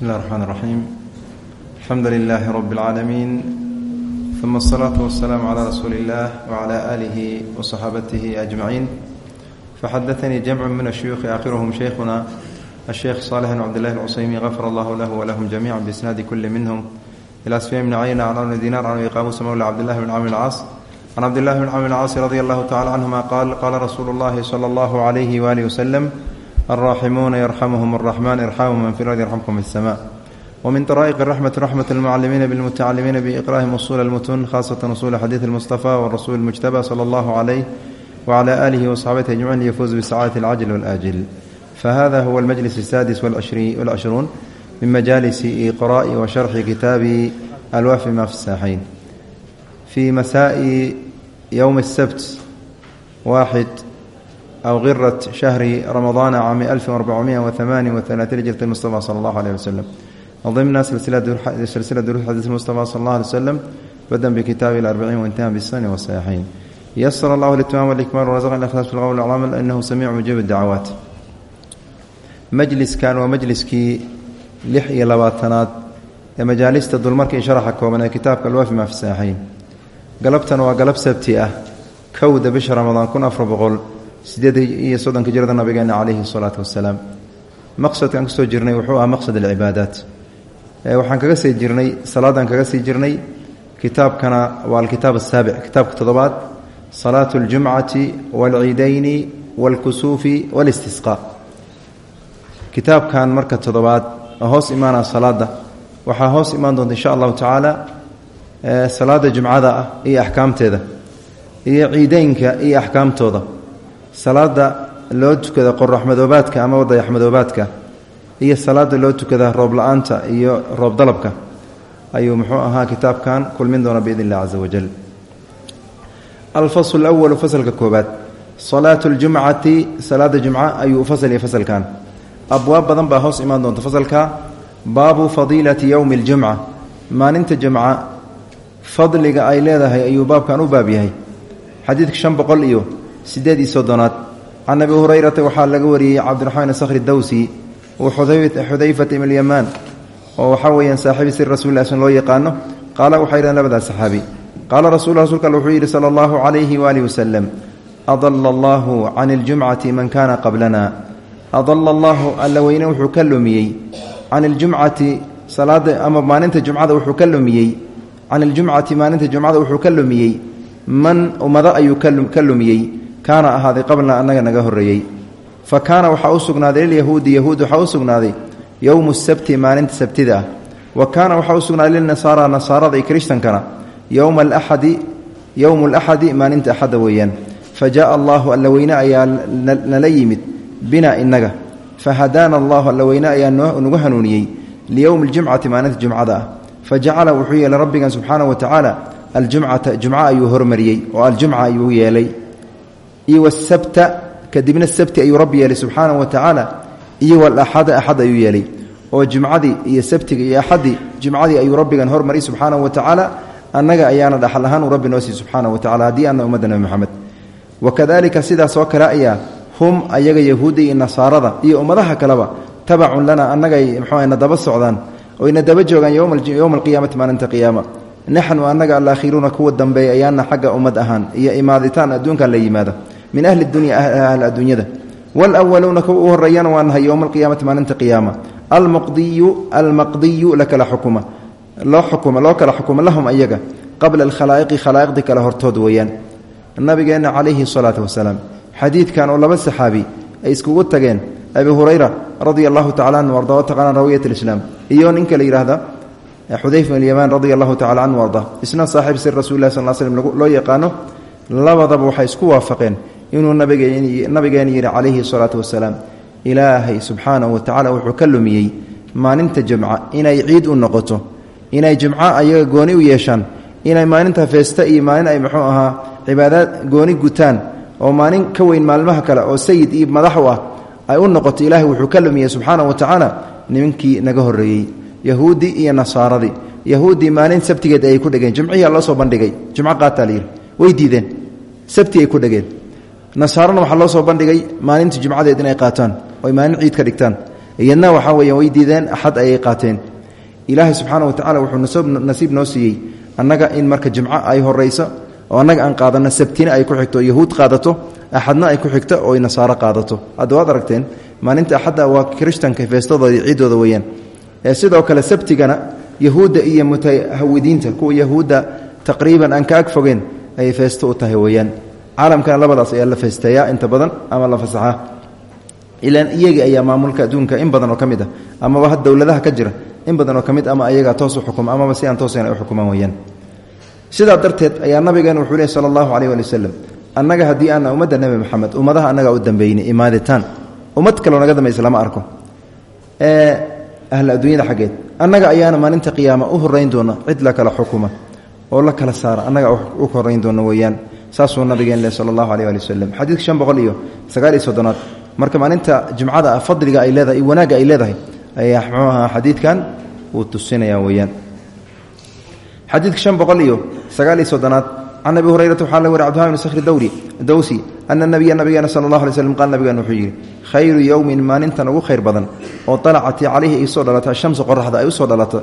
bismi illahi raxmaan raxiim alxamdu lilaahi rabbi اlcaalamiin uma asalaatu wasalaamu calaa rasuuli illaah wacalaa aalihi wa saxaabatihi ajmaciin faxadatanii jamcu min ashuyuukhi aakhiruhum sheykhuna asheekh saalix bn cabdillahi alcuseymiin gafar allahu lahu walahum jamiican biisnaadi kulli minhum. Ilaa sufyaan bni cayna can arni diinaar can abi qaamuusa mawla cabdillahi bn camr ilcaas can cabdillahi bn camr ilcaas radia allahu tacala canhuma qaal qaala rasuulu llahi sala allahu alayhi waalihi waslem alraaximuuna yarxamuhum alraxmaan irxamuhum man fi lardi yarxamkum fi الsma wmin daraa'iq raxmat raxmat almucalimiina bilmutacalimiina biiqraa'ihim usuul almutun khaasatan usuula xadiid almustafa warasuul mujtaba sala allahu caleyh wacala aalihi wasxaabatihi ajmaciin liyafuuzu bisacaadati alcajl walaajil fahada huwa almajlis asaadis walcishruun min majaalisi iqraa'i wa sharxi kitaabi alwaafi ma fi saaxayn fii masaa'i yowmi asabt waaxid يوم السبت واحد أو غرة شهر رمضان عام 1438 هجرة المصطفى صلى الله عليه وسلم ضمن سلسلة دروس حديث المصطفى صلى الله عليه وسلم بدأ بكتاب الأربعين وانتهى بالسنة والصحيحين يسر الله الاتمام والإكمال ورزقنا الإخلاص في القول والعمل إنه سميع مجيب الدعوات majliskan waa majliskii lix iyo labaatanaad ee majaalista dulmarkii sharaxa kooban ee kitaabka alwaafi maa fi saaxiin galabtan waa galab sabti ah kowda bisha ramadaan kun afar boqol sideed iyo soddonka jirada nabigeena calayhi salaatu wasalaam maqsadkaan ku soo jirnay wuxuu ahaa maqsad alcibaadaat. Waxaan kaga sii jirnay salaadaan kaga sii jirnay kitaabkana waa alkitaab asaabic kitaabka toddobaad salaatu aljumcati waalciidayni waalkusuufi waalistisqaa kitaabkan marka toddobaad oo hoos imaanaa salaada waxaa hoos imaan doonta insha allahu tacaala salaada jumcada ah iyo axkaamteeda iyo ciideynka iyo axkaamtooda salaada loo tukada qoraxmadoobaadka ama wadayaxmadoobaadka iyo salaada loo tukada roob la'aanta iyo roob dalabka ayuu muxuu ahaa kitaabkan kulmin doona biidn illah caza wajal alfasl awalu fasalka koobaad. Salaatu ljumcati salaada jumca ayuu u fasal yahay fasalkan. Abwaab badan baa hoos imaan doonta fasalka. Baabu fadiilati yowmi اljumca maalinta jumca fadliga ay leedahay ayuu baabkan u baab yahay. Xadiidka shan boqol iyo sideed iyo soddonaad. Can abi hurayrata waxaa laga wariyey cabdiraxmaan sakhri dawsi xudayfata ibn lyamaan oo waxaa weeyaan saaxiibi sir rasul l loo yaqaano qaala waxay yidhahen labadaas saxaabi. Qaala rasul rasulka alle wuxuu yidhi sala allahu calayhi waalihi wasalam adala allahu can اljumcati man kana qablana. Adala allahu alla weyne wuxuu ka lumiyey. Can iljumcati salaada ama maalinta jumcada wuxuu ka lumiyey. Can iljumcati maalinta jumcada wuxuu ka lumiyey. Man ummado ayuu ka lumiyey kaana ahaaday qablna annaga naga horreeyey. Fa kaana waxaa u sugnaaday lilyahuudi yahuud waxaa u sugnaaday yowmu sabti maalinta sabtida. Ah wa kaana waxaa u sugnaaday lilnasaara nasaarada iyo krishtankana yowma alaxadi yowmu alaxadi maalinta axadda weeyaan. Fa jaaa allahu alla weyne ayaa nala yimid bina inaga fahadaana allahu alla weyne ayaa nagu hanuuniyey liyowmi ljumcati maalinta jumcada ah. Fa jacala wuxuu yeelay rabbigan subxaana wa tacaala aljumcata jumca ayuu hormariyey oo aljumca ayuu yeelay iyo wasabta kadibna sabti ayuu rabbi yeelay subxaana wa tacaala iyo walaxada axad ayuu yeelay. Oo jumcadii iyo sabtiga iyo axadii jumcadii ayuu rabbigan hormariyey subxaana wa tacaala annaga ayaana dhaxal ahaan uu rabbi noo siiy subxaana wa tacala haddii ana ummadda nebi moxamed wakadalika sidaas oo kale ayaa hum ayaga yahuudda iyo nasaarada iyo ummadaha kaleba tabacun lana annagay mxuuna daba socdaan. Oyna daba joogaan yowma alqiyaamati maalinta qiyaama. Naxnu annaga alaakhiruuna kuwa dambeeya ayaana xagga ummad ahaan iyo imaaditaan adduunkan la yimaada min ahli dunya ahli adduunyada walawaluuna kuwa u horeeyana waa nahay yowma alqiyaamati maalinta qiyaama. Almuqdiyu almaqdiyu lakala xukuma. Loo xukuma loo kala xukuma lahum ayaga. Qabla alkhalaa'iqi khalaa'iqdi kale hortood weeyaan. Nabigeenna calayhi salaatu wasalaam xadiidkan oo laba saxaabi ay iskugu tageen abi hurayra radia allahu tacala anhu arda o taqaana rawiyat alislaam iyo ninka la yidhaahda xudayfa bin yamaan radia allahu tacala canhu arda isna saaxiib sir rasuuli lah sal l slm loo yaqaano labadaba waxay isku waafaqeen inuu nabigeena yidhi calayhi salaatu wasalaam ilaahay subxaanahu wa tacala wuxuu ka lumiyey maalinta jumca inay ciid u noqoto inay jumco ayaga gooni u yeeshaan inay maalinta feesta iyo maalin ay muxuu ahaa cibaadaad gooni gutaan oo maalin ka weyn maalmaha kale oo sayid iyo madax u ah ay u noqoto ilaahay wuxuu ka lumiyey subxaana wa tacaala nimankii naga horreeyey. Yahuudi iyo nasaaradii yahuuddii maalin sabtigeed ayay ku dhegeen jumcihiia loo soo bandhigay jumco qaataa layidhi way diideen sabti ay ku dhegeen nasaarana waxaa loo soo bandhigay maalinta jumcadeed inay qaataan oy maalin ciid ka dhigtaan. Iyadna waxaa way diideen axad ayay qaateen. Ilaahay subxaana wa tacala wuxuu nasiib noo siiyey. Annaga in marka jimco ay horayso oo annaga aan qaadano sabtina ay ku xigto yahuud qaadato axadna ay ku xigto oo nasaaro qaadato. Hadda waad aragteen maalinta axadda waa krishtanka feestadooda ciidooda weyaan sidoo kale sabtigana yahuudda iyo mutahawidiinta kuwa yahuudda taqriiban aan ka ag fogeen feesto u tahay weyaan caalamkana labadaas ayaa la feesteeyaa inta badan ama la fasaxaa. Ilaan iyagii ayaa maamulka adduunka in badan oo ka mid ah amaba ha dowladaha ka jira in badan oo ka mid ama ayagaa toos u xukuma amaba si aan toosayn ay u xukumaan weyaan sidaa darteed ayaa nabigeena wuxuu lehy sala allahu caleyh waali wasalam annaga haddii aana ummadda nebi moxamed ummadaha annagaa u dambeynay imaaditaan. Ummad kaloo naga dambaysa lama arko. Ee ahla adduunyada xaggeed annaga ayaana maalinta qiyaama u horrayn doona cid la kala xukuma oo la kala saara annaga u horrayn doona weeyaan saasuu nabigeen leh sala allahu aleh ali wasalam xadiidka shan boqol iyo sagaal iyo soddonaad. Marka maalinta jumcada ah fadliga ay leedahay iyo wanaagga ay leedahay ayaa muxuu ahaa xadiidkan uu tusinayaa weeyaan. Xadiidka shan boqol iyo sagaal iyo soddonaad can abi hurayrata waxaa laga wari cbdullahi bn sakhri dawri dawsi ana nabiya nabigeena sala allah alay slm qaal nabigeena wuxuu yidhi khayru yowmin maalintan ugu khayr badan oo dalacati calayhi ay soo dhalata ashamsu qoraxda ay u soo dhalata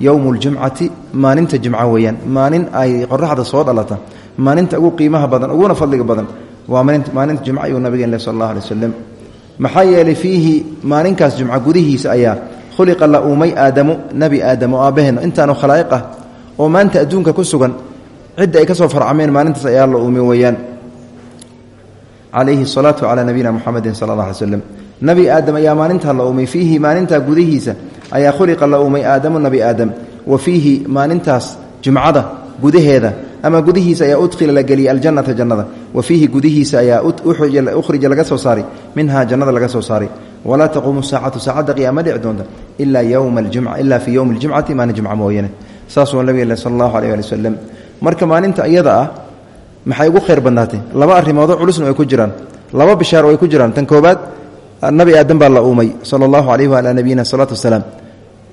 yowmu ljumcati maalinta jimca weeyaan maalin ay qoraxda soo dhalata maalinta ugu qiimaha badan uguna fadliga badan waa maalinta jumca ayuu nabigeen sal allah alay waslem maxaa yeelay fiihi maalinkaas jumca gudihiisa ayaa khuliqa la uumay aadamu nebi aadam oo intaanu khalaa'iq ah oo maanta adduunka ku sugan cidda ay ka soo farcameen maalintaas ayaa la uumi weeyaan. Calayhi asalaatu calaa nabiyina muxamedin sala allah alay nebi aadam ayaa maalintaa la uumay fiihi maalintaa gudihiisa ayaa khuliqa la uumay aadamu nebi aadam wa fiihi maalintaas jumcada gudaheeda ama gudihiisa ayaa udkhila la geliyay aljannata jannada. Wa fiihi gudihiisa ayaa ukhrija laga soo saaray. Minhaa jannada laga soo saaray. Walaa taquumu saacatu saacadda qiyaama dhici doonta. Ilaa ilaa fii yowmi aljumcati maalin jumca mooyane. Saasuu nabig sal allahu aleh ali wasalam marka maalinta iyada ah maxay ugu khayr badnaatay laba arrimoodoo culusna ay ku jiraan. Laba bishaar ay ku jiraan. Tan koobaad nabi aadan baa la uumay sala allahu waala nabiyina salaatu wasalaam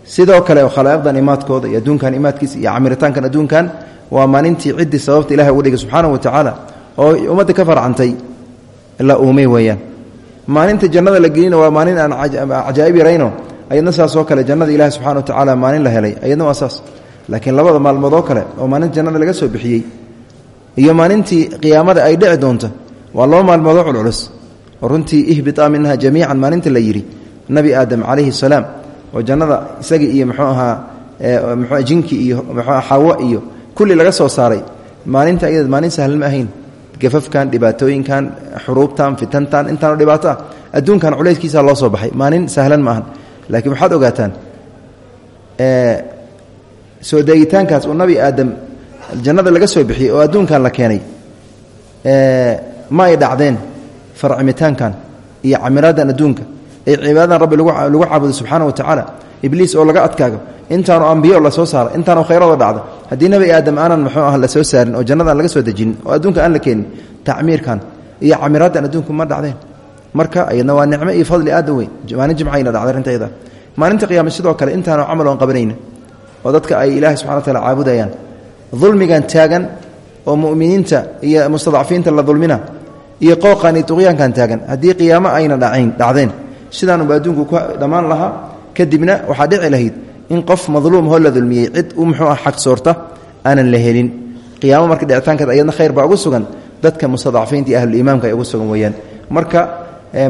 sidoo kale khalaa'iqdan imaadkooda iyo adduunkan imaadkiisa iyo camiritaankan adduunkan waa maalintii ciddii sababta ilahay uga dhigay subxaanahu wa tacaala oo ummadda ka farcantay la uumay weeyaan. Maalinta jannada la gelina waa maalin aan cajaa'ib yarayno ayadna saas oo kale jannada ilahi subxana wa tacaala maalin la helay ayadna waa saas. Labada maalmood oo kale oo maalinta jannada laga soo bixiyey iyo maalintii qiyaamada ay dhici doonto waa laba maalmoodoo culculus. Runtii ihbita minha jamiican maalinta la yidhi nebi aadam calayhi salaam oo jannada isagii iyo muxuu ahaa mxu jinkii iyo muxuu xawo iyo kulli laga soo saaray. Maalinta ayada maalin sahlan ma ahayn. Gafafkan dhibaatooyinkan xuruubtan fitantan intaanoo dhibaato ah adduunkan culayskiisa loo soo baxay. Maalin sahlan ma ahan. Laakiin waxaad ogaataan soo deegitaankaas uu nabi aadam jannada laga soo bixiyey oo adduunkan la keenay ma ay dhacdeen farcimitaankan iyo camiraaddan adduunka. Ee cibaadadan rabbi lagu caabudo subxaana wa tacaala ibliis oo laga adkaago intaanu ambiyo la soo saara intaanu khayradoo dhacda haddii nebi aadam aanan muxuu ah la soo saarin oo jannadaan laga soo dejinin oo adduunka aan la keenin tacmiirkan iyo camiraaddan adduunku ma dhacdeen. Marka ayadna waa nicmo iyo fadli aad weyn. Maalin jimcayna dhacday arintayda maalinta qiyaama sidoo kale intaanu camal oon qabanayna oo dadka ay ilaahay subxana wa taala caabudayaan. Dulmigan taagan oo mu'miniinta iyo mustadcafiinta la dulmina iyo qooqan iyo tuqyaankan taagan haddii qiyaamo ayna dhacayn dhacdeen. Sidaanuba adduunku ku dhammaan lahaa. Kadibna waxaa dhici lahayd in qof madluum hoo la dulmiyey cid u muxuu ah xaq soorta aanan la helin. Qiyaamo marka dhicitaankeed ayadna khayr baa ugu sugan dadka mustadcafiinta iyo ahluliimaamka ay ugu sugan weeyaan. Marka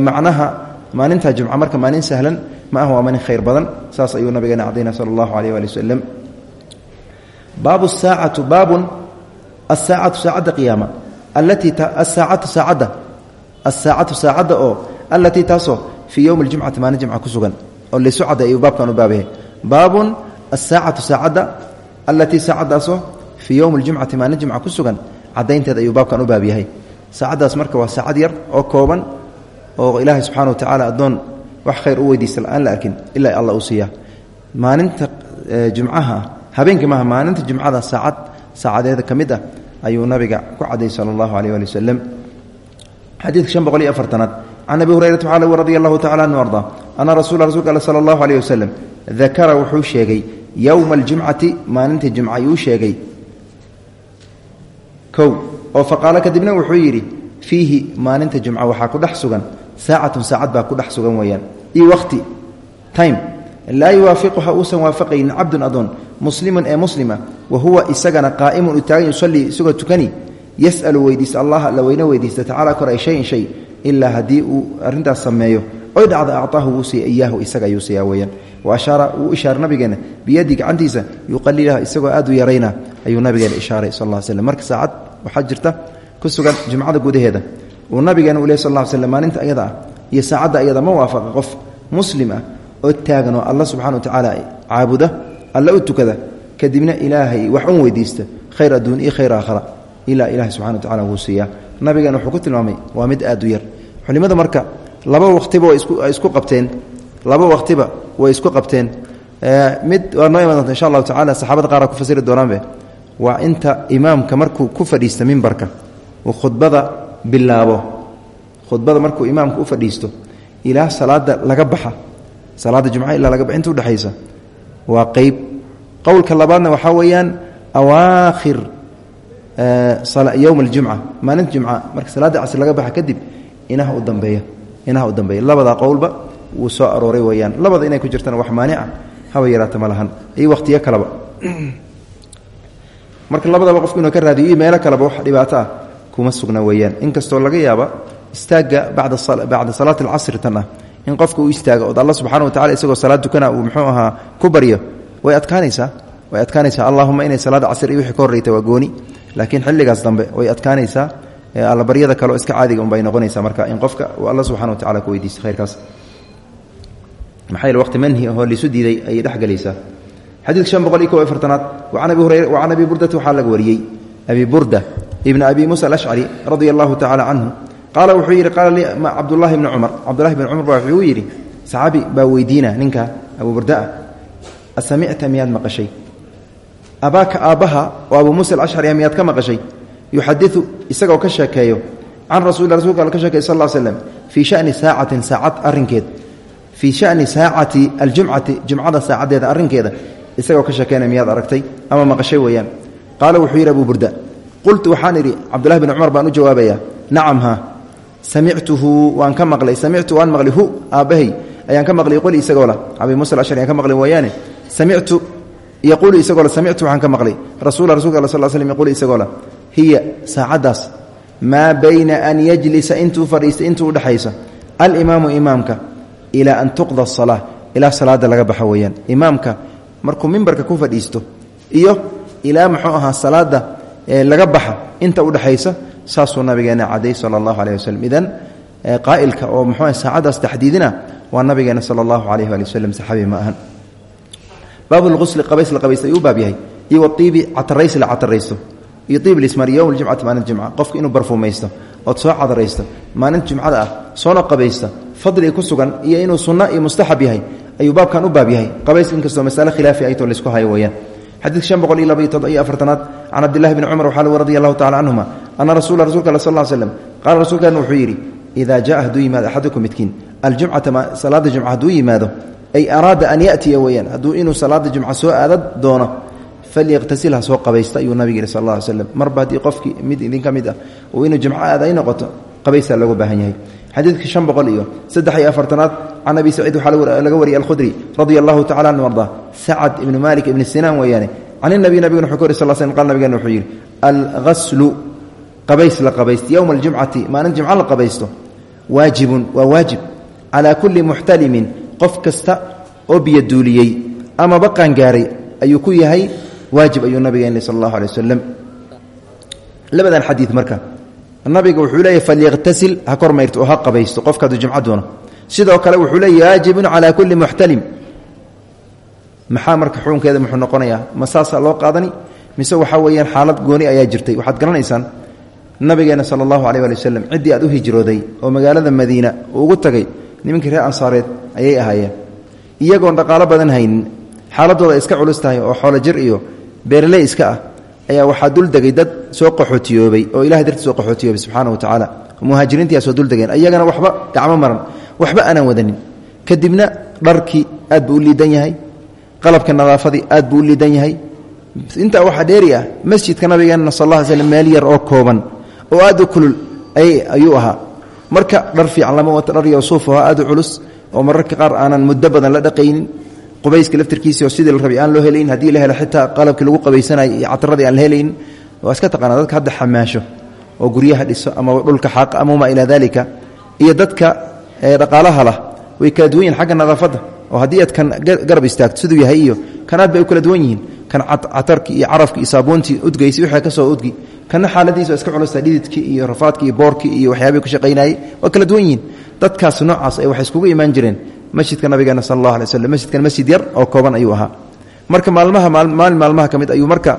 macnaha maalinta jumca marka maalin sahlan ma ah waa khayr badan saas ayuu nabigeena cadayna sala allahu alayh waali wasalam baabu saacatu baabun asaacatu saacadda qiyaama allatii asaacatu saacadda asaacatu saacadda oo allatii taasoo fii yowmi ljumcati maalin jimca ku sugan oo laysu cadday ayuu baabkan u baabayahay baabun asaacatu saacadda allatii saacaddaasoo fii yowmi ljumcati maalin jimca ku sugan caddaynteed ayuu baabkan u baab yahay. Saacaddaas marka waa saacad yar oo kooban oo ilaahay subxana wa tacaala addoon wax khayr u weydiista aan la arkin ilaa alla uu siiya. Maalinta jumcaha habeenkii maaha maalinta jumcada saacad saacadeeda ka mid ah ayuu nabiga ku caday sala allahu aleyh ali wasalam can abi hurayrata radi allahu tacala anhu arda ana rasuula rasulka al sala allahu aleyh wasalam dakara wuxuu sheegay yowma aljumcati maalintii jumca ayuu sheegay kow oo faqaalo kadibna wuxuu yidhi fiihi maalinta jumca waxaa ku dhex sugan saacatun saacad baa ku dhex sugan weeyaan iyo wakhti time laa yuwaafiquha uusan waafaqaynin cabdun adoon muslimun ee muslima wa huwa isagana qaa'imun u taagan yusalii isagoo tukani yas'alu weydiista allah alla weyne weydiista tacala kor ilaa haddii uu arrintaas sameeyo oy dhacda acطaahu wuu siiya iyaahu isaga ayuu weyaan wa ashaara wuu ishaaray nabigeena biyadii gacantiisa yuqalilaha isagoo aad u yarayna ayuu nabigeena ishaaray sal ll slm marka saacad waxaa jirta ku sugan jumcada gudaheeda. Uu nabigeena u leh sal ll slm maalinta ayada ah iyo saacadda ayada ma waafaqa qof muslim ah oo taagan oo alla subxana wa tacaala caabuda alla u tukada kadibna ilaahay wax un weydiista khayr adduun iyo khayr aakhara ilaa ilahay wa tacala wuu nabigeena wuxuu ku tilmaamay waa mid aad u yar culimada marka laba waqtiba way isku qabteen laba waqtiba way isku qabteen. Mid waa noo iman doonta insha allahu tacala saxaabada qaara ku fasiri doonaanbe waa inta imaamka markuu ku fadhiista mimbarka uu khudbada bilaabo. Khudbada markuu imaamka u fadhiisto ilaa salaada laga baxa. Salaada jumca ilaa laga baxa inta udhexaysa waa qeyb. Qowlka labaadna waxaa weeyaan awaakhir yowm aljumca maalinta jumca marka salaada casr laga baxa kadib inaha u dambeeya inaha u dambeeya. Labadaa qowlba wuu soo arooray weyaan labada inay ku jirtana wax maanica haba yaraata ma lahan. Iyo wakhtiyo kaleba marka labadaba qofku inuu ka raadiyo iyo meelo kaleba wax dhibaato ah kuma sugna weeyaan. Inkastoo laga yaaba istaagga bacda salaati alcasri tan ah. In qofka uu istaago od alla subxana wa tacala isagoo salaad tukana uu muxuu ahaa ku baryo way adkaanaysaa. Way adkaanaysaa. Allahuma inay salaada casr iyo wixii ka horreyta waa gooni. Laakiin xilligaas dambe way adkaanaysaa allabaryada kaleo iska caadiga unbay noqonaysaa marka in qofka alla subxana wa tacala ku weydiisto khayrkaas. Waqti manhi ahoo liisu diiday ayay dhexgelaysaa xadiidka shan boqol iyo kow afartanaad wacan abi hurayra wacan abi burdata waxaa abi burda ibna abi muusa alashcari radia allahu tacala canhu qaala wuxuu yidhi qaala lii cabdullahi bni cumar cabdullahi bni cumar baa wuxuu yidhi saxaabi baa weydiina ninka abu burdaa asamicta miyaad maqashay? Abaaka aabbaha oo abu muusa alashcari miyaad ka maqashay yuxadiu isagoo ka sheekeeyo can rasul rasulka al ka sheekey sal l slem fii shani saacatin saacad arrinkeed. Fii shani saacati aljumcati jumcada saacaddeeda arrinkeeda isagoo ka sheekeynaya miyaad aragtay ama maqashay weeyaan. Qaala wuxuu yidhi abu burda qultu waxaan idhi cabdullahi bni cumar baan u jawaabayaa nacam ha samictuhu waan ka maqlay samictu waan maqlay hu aabbahay ayaan ka maqlay qoli isagoo la abi muusa alashari ayaan ka maqlay wayaane samictu yaquulu isagoo la samictu waxaan ka maqlay rasuula rasulka slm la hiya saacaddaas. Maa bayna an yajlisa intuu fadhiistay intuu udhexaysa alimaamu imaamka ilaa an tuqda asalaa ilaa salaada laga baxa weeyaan. Imaamka markuu mimbarka ku iyo ilaa muxuu ahaa salaada laga baxa inta udhexaysa saasuu nabigeena caday sala allahu aleh idan qaa'ilka oo muxuu saacaddaas taxdiidina waa nabigeena sala allahu alayh ali saxaabi ma ahan. Baabu lqusli qabays la qabaysta ayuu u iyo waiibi cataraysi la iyo iib lismari yowm ljumcati maalinta jumca qofka inuu barfuumaysto ood soo cadaraysto maalinta jumcada ah soona fadli ku sugan iyo inuu sunno iyo mustaxab yahay ayuu baabkan u baab yahay qabays inkastoo masale khilaafi aytoo la isku hayo weeyaan xadiidka shan boqol iyo laba iyo tod iyo afartanaad can cabdillahi bni cumar waxaa lagu radi allahu tacala canhuma ana rasula rasulka al sal l slem qaala rasuulkan wuxuu yidhi idaa jaa hadduu yimaado axadukum midkiin aljumcata salaada jumca hadduu yimaado ay araada an yatiya weyaan hadduu inuu falyaqtasil ha soo qabaysta ayuu nabig yihi sal slem marba haddii qofkii mid idin ka mid ah uu inuu jumco aad ay noqoto qabaysaa looga baahan yahay xadiidka shan iyo saddex iyo afartanaad can abi saciid laga wariyay alkhudri radia allahu tacala anhu arda sacad ibni malik ibni sinaan weeyaane can inabiy nabiguna wuxuu ka wari sal slm qal nabigana wuxuu yidhi alghaslu qabays la qabaysto yowma aljumcati maalin jumco la qabaysto waajibun waa waajib calaa kulli muxtalimin qof kasta oo biyoduuliyey amaba qaangaaray ayuu ku yahay waajib ayuu nabigeena sal allahu alay wasalam labadan xadiid marka. Nabiga wuxuu leeyahy falyaqtasil ha kor mayrto oo ha qabaysto qofka hadduu jumco doono. Sidoo kale wuxuu leeyahy waajibun calaa kulli muxtalim maxaa marka muxuu noqonayaa? Ma loo qaadani? Mise waxaa weeyaan xaalad gooni ayaa jirtay? Waxaad garanaysaan nabigeena sala allahu aleh ali aad u hijrooday oo magaalada madiina uu ugu tagay nimankii reer ayay ahaayeen. Iyagoon dhaqaalo badan haynin xaaladooda iska culus tahay oo xoolo jir iyo beeraley iska ah ayaa waxaa duldegay dad soo qaxootiyoobay oo ilahay dartii soo qaxootiyoobay subxaana wa tacaala muhaajiriintii aa soo duldegeen iyagana waxba gacmo maran waxba aanaan wadanin. Kadibna dharkii aad buu u liidan yahay qalabka nadaafadii aad buu liidan yahay. Intaa waxaa dheeri ah masjidka nabigeena sal alla slm meel yar oo kooban oo aad u kulul ayuu ahaa. Marka dhar fiican lama wato dhar yosuuf oo aad culus oo mararka qaar aanan muddo badan la dhaqaynin qubayska laftirkiisi oo sidii la rabay aan loo helayn haddii la helo xitaa qalabkii lagu qabaysanayay iyo cataradii aan la helaynin waa iska taqaana dadka hadda xamaasho oo guryaha dhiso ama dhulka xaaqa ama wamaa ilaa daalika iyo dadka dhaqaalaha lah way kala duwan xagga nadaafadda oo haddii aad kan garab istaagto siduu yahay iyo kanaad bay u kala duwan yihiin kan catarki iyo carafki iyo udgaysi wixii ka soo udgi kana xaaladiisa iska culusta dhididkii iyo rafaadkii iyo boorkii iyo waxyaabii ku shaqaynayey waa kala duwan yihiin. Dadkaas noocaas ay waxay iskugu imaan jireen masjidka nabigeena sal allah alay slam masjidkan masjid yar oo kooban ayuu ahaa. Marka maalmaha maalin maalmaha ka ayuu marka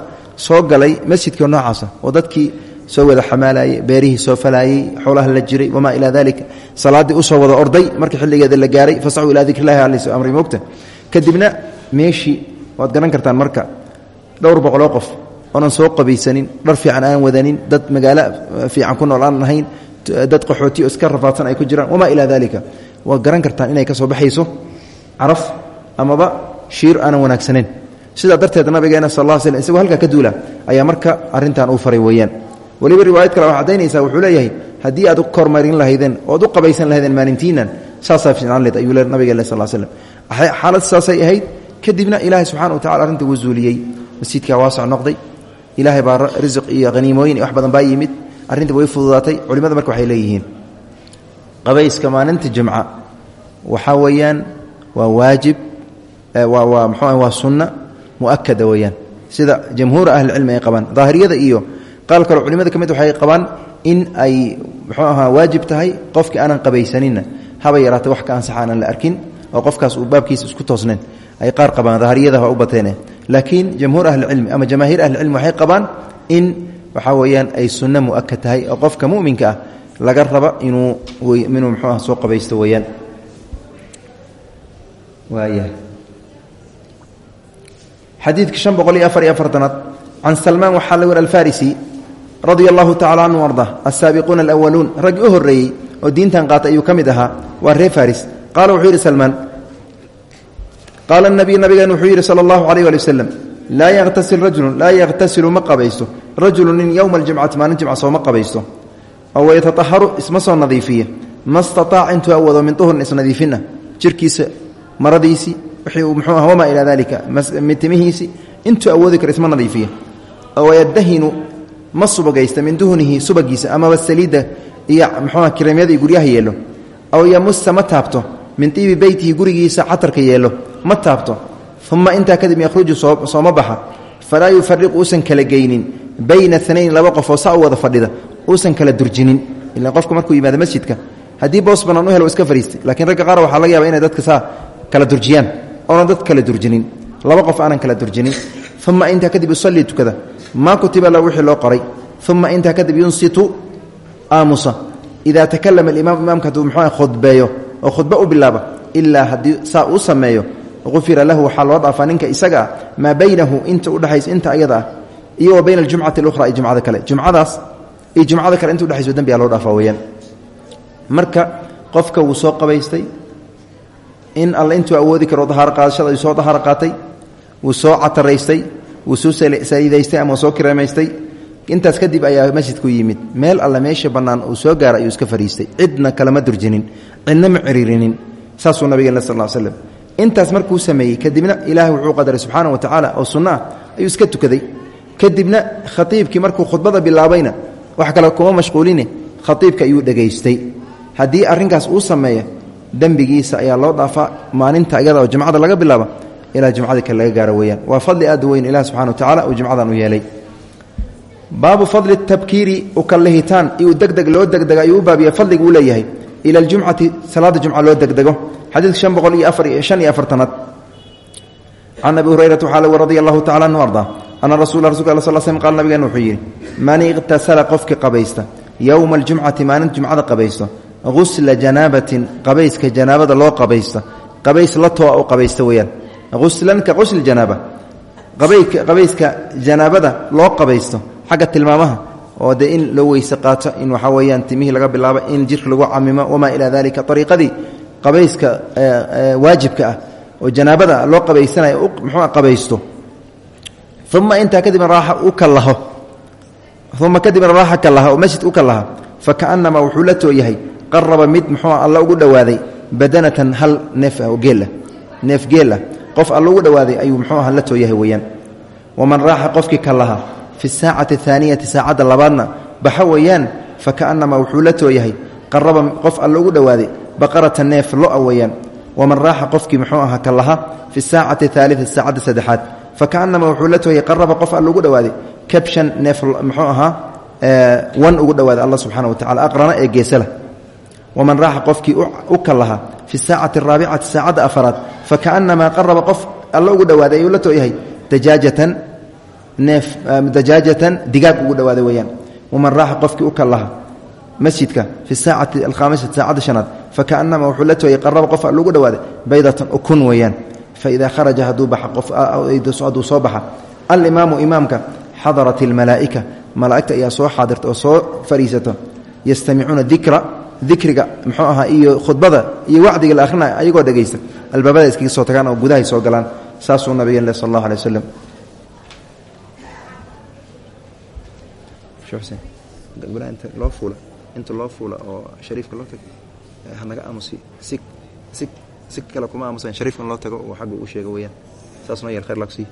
soo galay masjidka noocaasa oo dadkii soo wada xamaalayey beerihii soo falaayey xoolaha la jiray wamaa ilaa dalika salaaddii u soo wada orday marka xilligeeda la gaaray fasacuu ilaa dikrilahi alis amri moogta. Kadibna meeshii waad garan kartaan marka dhowr boqoloo qof oonan soo qabaysanin dhar fiican aan wadanin dad magaalo fiican ku nool aan ahayn dad qaxooti oo iska rafaadsan ay ku jiraan wamaa ilaa dalika waad garan kartaan inay ka soo baxayso caraf amaba shiir aanan wanaagsaneyn sidaa darteed nabigeena sal alla slm isagoo halkaa ka duula ayaa marka arrintan uu faray weeyaan. Weliba riwaayad kale waxay cadaynaysaa wuxuu leeyahay haddii aad u kormarin lahaydeen ood u qabaysan lahaydeen maalintiinan saasaa fiicnaan leed ayuu le nabigeen sal slm xaalad saasay ahayd kadibna ilaahay subxana wa tacala arrinta wuu zuuliyey. Waasoc noqday. Ilaahay baa risiq iyo haniimooyin wax badan baa yimid. Arrinta way fududaatay culimada marka waxay leeyihiin qabayska maalinta jimca waxaa weeyaan waa waajib waa mxuu waa sunna mu'akada weeyaan. Sida jamhuura ahlicilmi ay qabaan daahiriyada iyo qaal culimada ka waxay qabaan in ay muxuu ahaa waajib tahay qofkii aanan qabaysaninna haba yaraata wax ka ansaxa la arkin oo qofkaas uu baabkiisa isku toosnayn. Ay qaar qabaan dahariyada ha u bateene. Laakiin jamhuur ahlicilmi ama jamaahiir ahlicilmi waxay qabaan in waxaa weeyaan ay sunno mu'akad tahay qofka mu'minka ah laga raba inuu inuu muxuu ah soo qabaysto weeyaan waaya xadiidka shan boqol iyo afar iyo afartanaad can salmaan waxaa la wer alfarisi radia allahu tacala canhu arda asaabiquuna alawaluun raggi u horreeyey oo diintan qaatay ayuu ka mid ahaa waa reer faris qaala wuxuu yidhi salmaan. Qaala nabiy nabigeen wuxuu yidhi sala allahu alayh ali wasalam laa rajulun laa yakhtasilu ma qabaysto. Rajulu nin yowma aljimcati maalin jimca sooma qabaysto oo wayatataharu isma soo nadiifiya. Ma stataac intuu awoodo min duhurin isnadiifinna jirkiisa maradiisii wixii uu muxuu ah wamaa ilaa dalika mitimihiisii intuu awoodi karo isma nadiifiya. Oo yadahinu ma subagaysta min duhnihi subagiisa amaba saliidda iyo muxuuha kireemyada iyo guryaha yeelo. Aw yamusa ma taabto. Min tiibi beytihi gurigiisa catarka yeelo. Ma taabto. Uma intaa kadib yakhruju sooma baxa. Falaa yufariqu uusan kala geynin. Bayna laba qofoo saa wada fadhida uusan kala durjinin. Ila qofka markuu yimaado masjidka haddii boos banaan u helo iska fariistay lakiin ragga qaar waxaa laga yaaba inay dadka saa kala durjiyaan oonan dad kala durjinin. Laba qof aanan kala durjinin. Uma intaa kadib yusallii tukada. Maa kutiba la wixii loo qoray. Uma intaa kadib yunsitu aamusa. Idaa takalama alimaam imaamka hadduu muxuu khudbeeyo oo khudbo u bilaaba ilaa saa uu sameeyo ufira lahu waxaa loo ninka isaga ah maa baynahu inta udhexaysa inta ayada ah iyo wa bayna aljumcati aluhra iyo jumcada kale. Jumcadaas iyo jumcada kale inta udhexayso dembiga loo dhaafaa weyaan marka qofka wuu soo qabaystay in alle intuu awoodi karo dahaaro qaadashada ayuu soo dahaaro qaatay wuu soo cataraystay wuu soo saliidaystay ama soo kireemaystay. Intaas kadib ayaa masjidku yimid. Meel alle meesha bannaan uu soo gaara ayuu iska fariistay. Cidna kalama durjinin cidna ma ciriirinin. Saasuu nabigeen sal l slem intaas markuu sameeyey kadibna ilaahay wuxuu qadaray subxaana wa tacaala oo sunno ayuu iska tukaday. Kadibna khatiibkii markuu khudbada bilaabayna wax kale kuma mashquuline khatiibka ayuu dhegaystay. Haddii arrinkaas uu sameeya dembigiisa ayaa loo dhaafaa maalinta iyada oo jumcada laga bilaaba ilaa jumcada kale laga gaaro weeyaan. Waa fadli aad weyn ilaah subxana wa tacala uu jumcadan u yeelay. Baabu fadli tabkiiri ukalahitaan iyo degdeg loo degdega ayuu u fadliga uu leeyahay. Ila aljumcati salaada jumca loo degdego. Xadiidka shan boqol iyo afar shan iyo afartanaad. Can abi hurayrata waxaa lg radia allahu tacala ana rasula rasulka al sl slm qaal nabigeena wuxuu yidhi man iqhtasala qofkii qabaysta yowma aljumcati maalinta jumcada qabaysto husla janaabatin qabayska janaabada loo qabaysta qabays la tooa u qabaysta weeyaan huslan ka qusli janaaba qabayska janaabada loo qabaysto xagga tilmaamaha oo dee in loo weyse qaato in waxaa weeyaan timihii laga bilaabo in jirka lagu camimo wamaa ilaa dalika ariiqadii qabayska waajibka ah oo janaabada loo qabaysanayo muxuu qabaysto uma intaa kadibna raaxa u kallaho uma kadibna raaxa kallaha oo masjid u kallaha fakaannamaa wuxuu la too yahay qaraba mid muxuu alla ugu dhowaaday badanatan hal neef ah oo geelah neef geel ah qof alla ugu dhowaaday ayuu muxuu aha la tooyahay weeyaan waman raaxa qofkii ka laha fi saacati ahaaniyati saacadda labaadna baxa weeyaan fa kaannamaa wuxuu la tooyahay qaraba qof alla ugu dhowaaday baqarata neef lo'a weeyaan waman raaxa qofkii fa kaannamaa wuxuu la tooyay qaraba qof alla ugu dhowaaday kabshan neef muxuu ahaa wan ugu dhowaaday alla subxana wa tacala aqrana ee geesala waman raaxa qofkii u ka laha fi saacati araabicati saacadda afaraad fa kaannamaa qaraba qof alla ugu dhowaaday ayuu la tooyahay dajaajatan neef dajaajatan digaag ugu dhowaaday weeyaan waman raaxa qofkii u ka laha masjidka fi saacati alkhaamisati saacadda shanaad fakaanama wuxuu la tooyay qaraba qof allugu dhawaaday baydatan ukun weeyaan faidaa kharaja hadduu baxa qof hadduu soo baxa alimaamu imaamka xadarat almalaa'ika malaa'igta ayaa soo xaadirta oo soo fadhiisato yastamicuuna dikra dikriga muxuu ahaa iyo khudbada iyo wacdiga la akhrina ayagoo dhegaysta albaabada iskaga soo tagaan oo gudahay soo galaan saasuu nabigeen leh sal allahu alay waslem loo fuula inta loo fuula oo shariifka loo tago hanaga aamusi si si si kale kuma aamusan shariifkan loo tago oo xagga u sheego weeyaan. Saas noo yar khayr laa kusiiy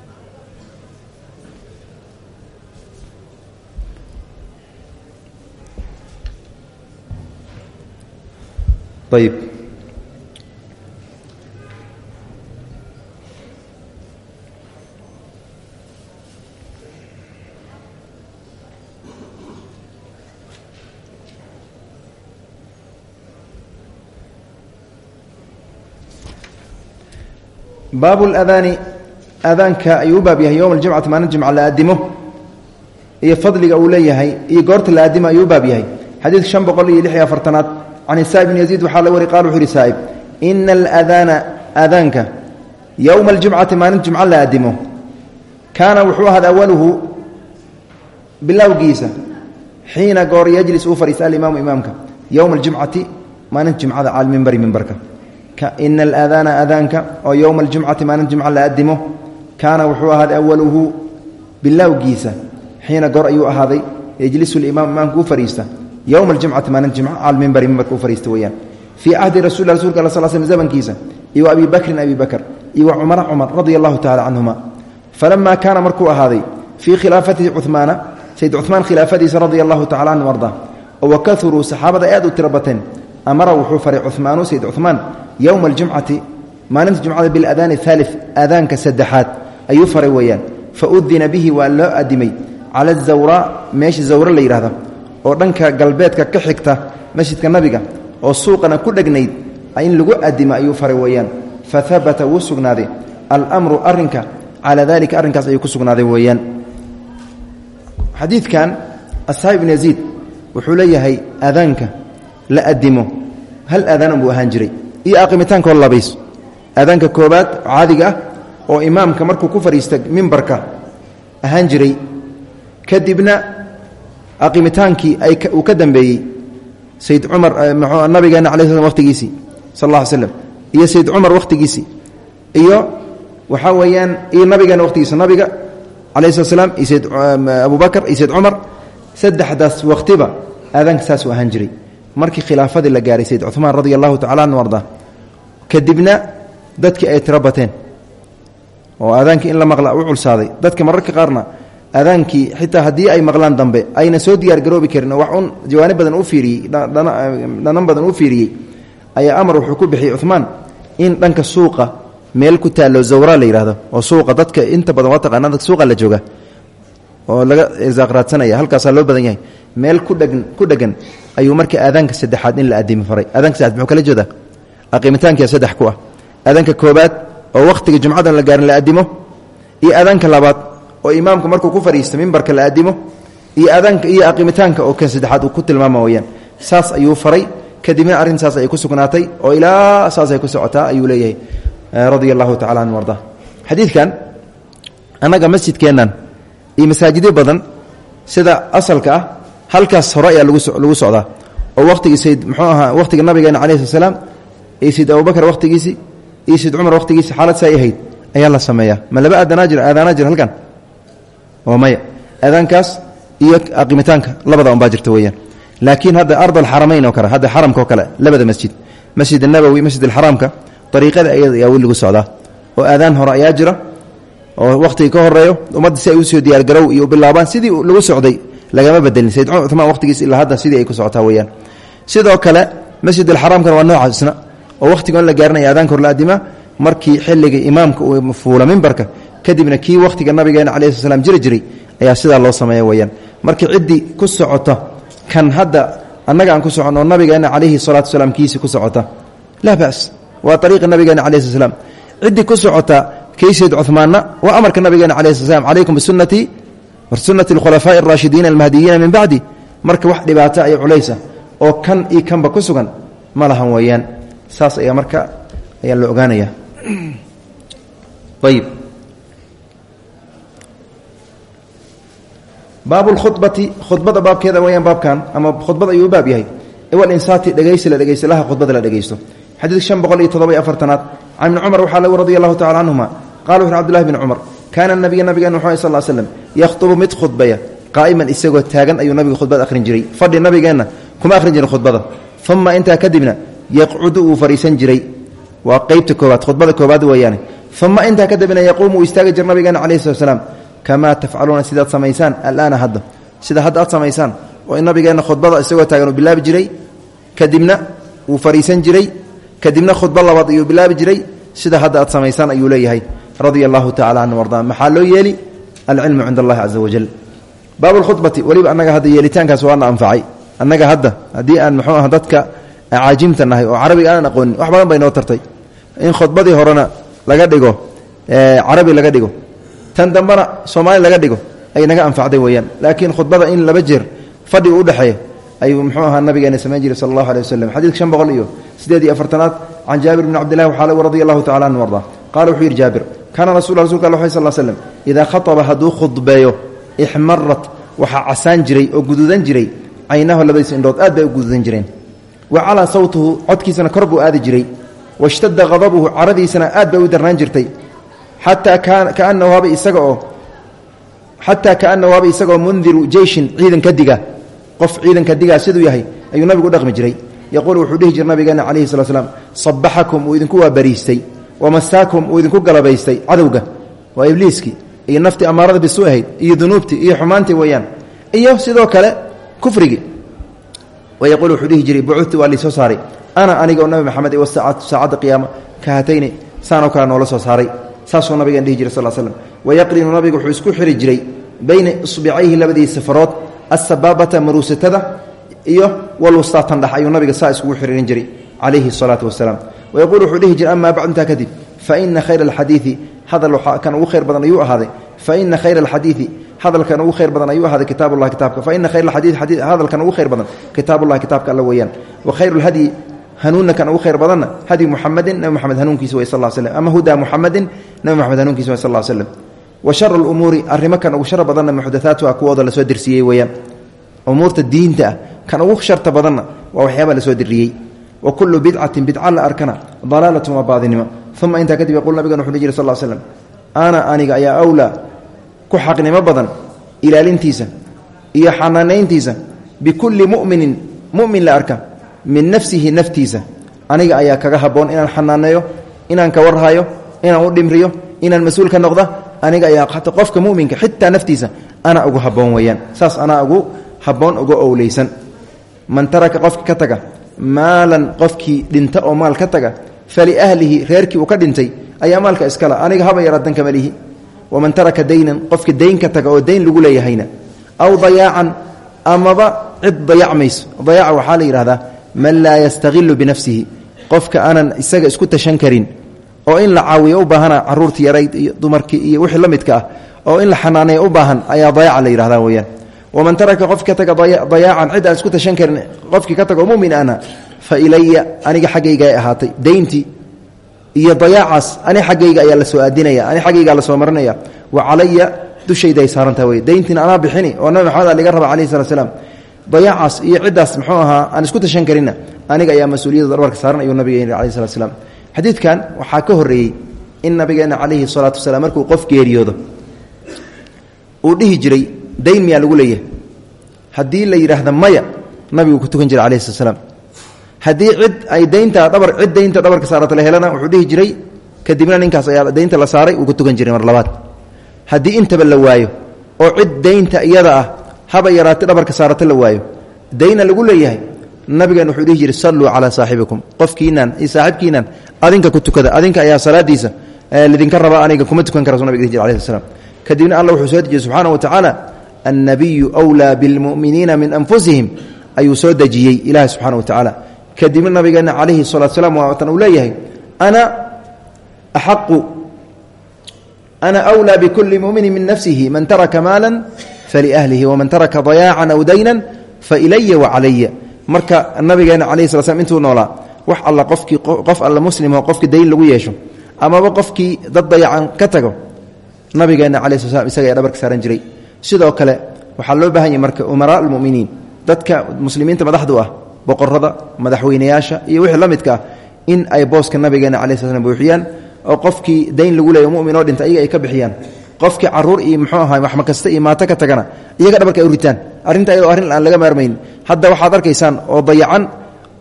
baabu ladaani aadaanka ayuu u baab yahay yowma aljimcati maalin jimca la aadimo. Iyo fadliga uu leeyahay iyo goorta la aadimo ayuu u baab yahay. Xadiidka shan boqol iyo lix iyo afartanaad can isaa'ib bn yaziid waxaa la wari qala wuxu uhi saa'ib ina aladaana aadaanka yowma aljimcati maalin jimco la aadimo. Kaana wuxuu ahaad awaluhu bilowgiisa xiina goor yajlis uu fadhiista alimaamu imaamka ina alaadaana aadaanka oo yowma aljumcati maalin jimca la adimo kaana wuxuu ahaaday awaluhu bilowgiisa xiina goor ayuu ahaaday yejlisu limaam imaamka u fariista. Yowma aljimcati maalin jimca cala mimbari mimbarka u fariista weeyaan. Fii cahdi rasul rasulka al sl slm zamankiisa iyo abi bakrin abi bakr iyo wa cumara cumar radia allahu tacala canhuma falama kaana markuu ahaaday fii khilaafatihi cumaana sayd cumaan khilaafadiisa radia allahu tacala canhu arda oo wakauruu saxaabada aad u tiro amara wuxuu faray cumaanu sayd cumaan yowma aljumcati maalinta jumcada biladaani aali aadaanka saddexaad ayuu faray weeyaan fa udina bihi waa loo adimay cala azawraa meesha zawre la yidhahda oo dhanka galbeedka ka xigta masjidka nabiga oo suuqana ku dhegnayd in lagu adimo ayuu faray weeyaan fa habata wuu sugnaaday almru arrinka calaa dalika arrinkaas ayuu ku sugnaaday weeyaan xadiidkan asxaab la adimo hal aadaanan buu ahaan jiray. Iyo aqimitaankaoo labays. Aadaanka koobaad caadiga ah oo imaamka markuu ku fadhiista mimbarka ahaan jiray. Kadibna aqimitaankii uu ka dambeeyey sayd cumar nabigeena ala sl waqtigiisii sal alla slam iyo sayd cumar wakhtigiisii iyo waxaa weeyaan iyo nabigeena waqtigiisa nabiga alayh slat slam iyo sayd abubakar iyo sayd cumar saddexdaas waqtiba aadaanka saasuu ahaan jiray markii khilaafadii la gaaray sayd cumaan radia allahu tacala anhu arda kadibna dadkii ay tiro bateen. Oo aadaankii in la maqla u culsaaday. Dadka mararka qaarna aadaankii xitaa haddii ay maqlaan dambe ayna soo diyaar garoobi karin oo wax un jawaani badan u fiiriyey dhanan badan u fiiriyey ayaa amar wuxuu ku bixiyey cumaan in dhanka suuqa meel ku taallo zawra la yidhahdo oo suuqa dadka inta badan waa taqaana suuqa la jooga oo laga zaaqraadsanaya halkaasaa loo badan yahay meel ku dhegn ku dhegan ayuu marka aadaanka saddexaad in la adimi faray. Aadaanka saddexaad muxuu kala jeedaa? Aqiimitaankia saddex ku ah. Aadaanka koobaad oo wakhtiga jumcadan la gaarin la adimo iyo aadaanka labaad oo imaamku markuu ku fadhiisto mimbarka la adimo iyo aadaanka iyo aqiimitaanka oo kan saddexaad uu ku tilmaama saas ayuu faray. Kadibna arrin saas ay ku sugnaatay oo ilaa saas ay ku socotaa ayuu leeyahay. Radia allahu anhu arda xadiidkan annaga masjidkeennan iyo masaajidyo badan sida asalka ah halkaas hore ayaa lagu socdaa. Oo wakhtigii sayd muxuu ahaa wakhtiga nabigeena calayi slat slaam iyo sayd abubakar wakhtigiisii iyo sayd cumar wakhtigiisi xaalad sa ay ayaa la sameeyaa. Ma laba jira halkan? Oo maya. Aadaankaas iyo aqimitaanka labada unbaa jirta weeyaan. Laakiin hadda ard alxaramayn oo kale hadda xaramka kale labada masjid masjid anabowi masjid alxaraamka ariiqada ayada ayaa weli lagu socdaa. Oo aadaan hore ayaa jira oo wakhtiga ka horeeyo ummadda si ay u soo diyaargarow iyo bilaabaan sidii lagu socday lagama bedelin sayid cumaan waqtigiis ilaa hadda sidii ay ku socotaa weyaan sidoo kale masjid alxaraamkana waa noocaas oo wakhtigoon la gaarinaya aadaanka hor la adima markii xilliga imaamka uu fuula mimbarka kadibna kii wakhtiga nabigeena calayi sl slam jiri ayaa sidaa loo sameeya weyaan markii ciddii ku socota kan hadda annaga aan ku soconno oo nabigeena calayhi salatu wasalaam kiisi ku socota. Laa bas waa ariiqa nabigeena calayi sl slam ciddii ku socota kii sayd cumaanna amarka nabigeena calayi sl slam calaykum bisunnatii war sunnati alkhulafaa'i araashidiina almahdiyiina min bacdi marka wax dhibaata iyo culaysa oo kan iyo kanba ku sugan ma lahan weeyaan. Saas ayaa marka ayaa la ogaanaya. Ayib. Baab lkhubati khudbada baabkeeda weyaan baabkan ama khudbad ayuu baab yahay. Walinsaati dhegaysi la dhegaysto laha khudbada la dhegaysto xadiidka shan boqol iyo todoba iyo afartanaad. Can ibni cumar waxaa lagu radi allahu tacala canhuma qala wuxu cbdullahi bn kaana nabiya nabigeena wuxuu sal slm yakhtubu mid khudbaya qaa'iman isagoo taagan ayuu nabigu khudbad akhrin jiray fadhi nabigeenna kuma akhrin jirin khudbada uma intaa kadibna yaqcudu uu fariisan jiray waa qeybta koobaad khudbada koobaad weeyaane uma intaa kadibna yaquumu uu istaagi jira nabigeena calahi slat slaam kamaa tafcaluuna sidaad samaysaan alaana hadda sida hadda aad samaysaan oo in nabigeenna khudbada isagoo taagan uu bilaabi jiray kadibna labaad ayuu bilaabi jiray sida hadda aad samaysaan ayuu leeyahay radia allahu tacala canhu arda maxaa loo yeeli? Alcilmu cinda allahi caza wajal baabu lkhubati weliba annaga hadda yeelitaankaas waana anfacay. Annaga hadda haddii aan muxuu ah dadka caajimta nahay oo carabiga aanan aqoonin wax badan bay noo tartay. In khudbadii horena laga dhigo carabi laga dhigo tan dambena soomaali laga dhigo ay naga anfacday weeyaan. Laakiin khudbada in laba jeer fadhi u udhexeeya ayuu muxuu ahaa nabigeena samayn jiray sala allahu aleh waslem xadidka shan boqol iyo siddeed iyo afartanaad can jaabir bni cabdillahi waxaa radi allahu tacala anhu arda jaabir kaana rasul rasulka alla sal slm idaa khaطaba hadduu khudbeeyo ixmarat waxaa casaan jiray oo guduudan jiray caynahu labadiisa indhood aad bay u guduudan jireen. Wa calaa sawtuhu codkiisana kor buu aadi jiray. Washtadda qadabuhu caradiisana aad bay u darnaan jirtay. Xataa kaanahu haba isaga oo xataa kaanahu haba isagaoo mundiru jeyshin ciidan ka diga qof ciidanka digaa siduu yahay ayuu nabigu u dhaqmi jiray. Yaquulu wuxuu dhihi jiray nabigeena calayhi slat slam sabaxakum uu idinku waabariistay wamasaakum uu idinku galabaystay cadowga waa ibliiskii iyo naftii amaarada bisu ahayd iyo dunuubtii iyo xumaantii weeyaan iyo sidoo kale kufrigii. Wayaquul wuxuu dhihi jiray bucutu waa liisoo saaray. Ana aniga oo nabi maxamed wasaacatu saacadda qiyaama ka hatayni saanoo kale noola soo saaray. Saasuu nabigeen dhihi jiray sal slm wayaqrinu nabigu wuxuu isku xiri jiray bayna isbicayhi labadiisa farood asabaabata maruusatada iyo walwustaa tandhax ayuu nabiga saa iskugu xiriirin jiray calayhi salaatu wasalaam wayaquul wuxuu dhihi jiray amaa bacdu intaa kadib faina khayra alxadiidi hadal kan ugu khayr badan ayuu ahaaday. faina khayra alxadiidi hadalkan ugu khayr badan ayuu ahaaday kitaabullahi kitaabka faina khayra alxadiid hadalkan ugu khayr badan. kitaabullahi kitaabka alla weeyaan wa khayru lhadyi hanuunna kan ugu khayr badanna hadyi muxamedin nabi moxamed hanuunkiisa way sal slm ama hudaa muxamedin nabi moxamed hanuunkiisa way sal slem wa shara lumuuri arrimo kan ugu shar badanna muxdathaatuha kuwooda la soo dirsiiyey weeyaan umuurta diinta ah kan ugu sharta badanna waa waxyaaba la soo diriyey wa kullu bidcatin bidca la arkana dalaalatun waa baadinimo. Uma intaa kadib yaquul nabigan wuxu jiri sal slm ana aniga ayaa awlaa ku xaqnimo badan ilaalintiisa iyo xanaanayntiisa bikulli muminin mumin la arka min nafsihi naftiisa. Aniga ayaa kaga haboon inaan xanaaneeyo inaan ka warhayo inaan u dhimriyo inaan mas'uul ka noqda. Aniga ayaa qofka muminka xitaa naftiisa ana ugu haboon weeyaan. Saas anaa ugu haboon uga owleysan. Man taraka maalan qofkii dhinta oo maal ka taga faliahlihi reerkii uu ka dhintay ayaa maalka iskala aniga haba yara danka malihi. Waman taraka daynan qofki dayn ka taga oo dayn lagu leeyahayna. Aw dayaacan amaba cid dayacmayso dayaaca waxaa la yidhahdaa man laa yastahilu binafsihi. Qofka aanan isaga isku tashan karin oo in la caawiyo u baahana caruurtii yarayd iyo dumarkii iyo wixii la midka ah oo in la xanaaneeyo u baahan ayaa dayaaca la yidhahdaa weyaan waman taraka qofki ka taga dayaacan cid aan isku tashan karin qofkii ka tago mumin ana fa ilaya aniga xaggayga ay ahaatay dayntii iyo dayaacaas ani xaggayga ayaa la soo aadinaya ani xaggaygaa la soo marinaya wa calaya dushayda ay saarantaha wey dayntiina anaa bixini oo nabi maxamed a liga raba calayhi salat slaam dayaacaas iyo ciddaas muxuu ahaa aan isku tashan karinna aniga ayaa mas'uuliyadda darbarka saaran ayuu slam jiray dayn miyaa lagu leeyahay. Haddii la yidhaahda maya nabigu ku tukan jiray alayhi slam haddii cid ay daynta dhabar cid daynta dhabarka saarata la helana wuxuu dhihi jiray kadibna ninkaas ayaa daynta la saaray uu tukan jiray mar labaad. Haddii intaba la waayo oo cid daynta iyada ah haba yaraatay dhabarka saarata la waayo dayna lagu leeyahay nabigeen wuxuu dhihi jiray salluu calaa saaxibikum. Qofkiinaan iyo saaxibkiinaan adinka ku tukada adinka ayaa salaadiisa lidinka raba aniga kuma tukan kara su nabig dhihi alai slam kadibna alla wuxuu soo dejiyey subxaana wa tacaala annabiyu wlaa bilmu'miniina min anfusihim ayuu soo dejiyey ilaahi subxana wa tacaala kadibna nabigeena calayhi salatu slam waatan uu leeyahay ana axaqu ana wlaa bikuli muminin min nafsihi man taraka maala faliahlihi waman taraka dayaacan aw daynan failaya wacalaya marka nabigeena calayhi sala slam intuu noolaa wax alla qofkii qof alla muslimoo qofkii dayn lagu yeesho amaba qofkii dad dayacan ka tago nabigeena calayi sla slam isaga ayaa dhabarka saaran sidoo kale waxaa loo baahan yahy marka umaraa almuminiin. Dadka muslimiinta madaxdu ah boqorada madaxweynayaasha iyo wixii la midka ah in ay booska nabigeena sla slam buuxiyaan oo qofkii dayn lagu leeya mumin oo dhinta ay ka bixiyaan. Qofkii carruur iyo muxuu ahaa waxma kasta iyo maato ka tagana iyaga dhabarka ay u ritaan. Arrinta ayadoo arrin aan laga maarmayn. Hadda waxaad arkaysaan oo dayacan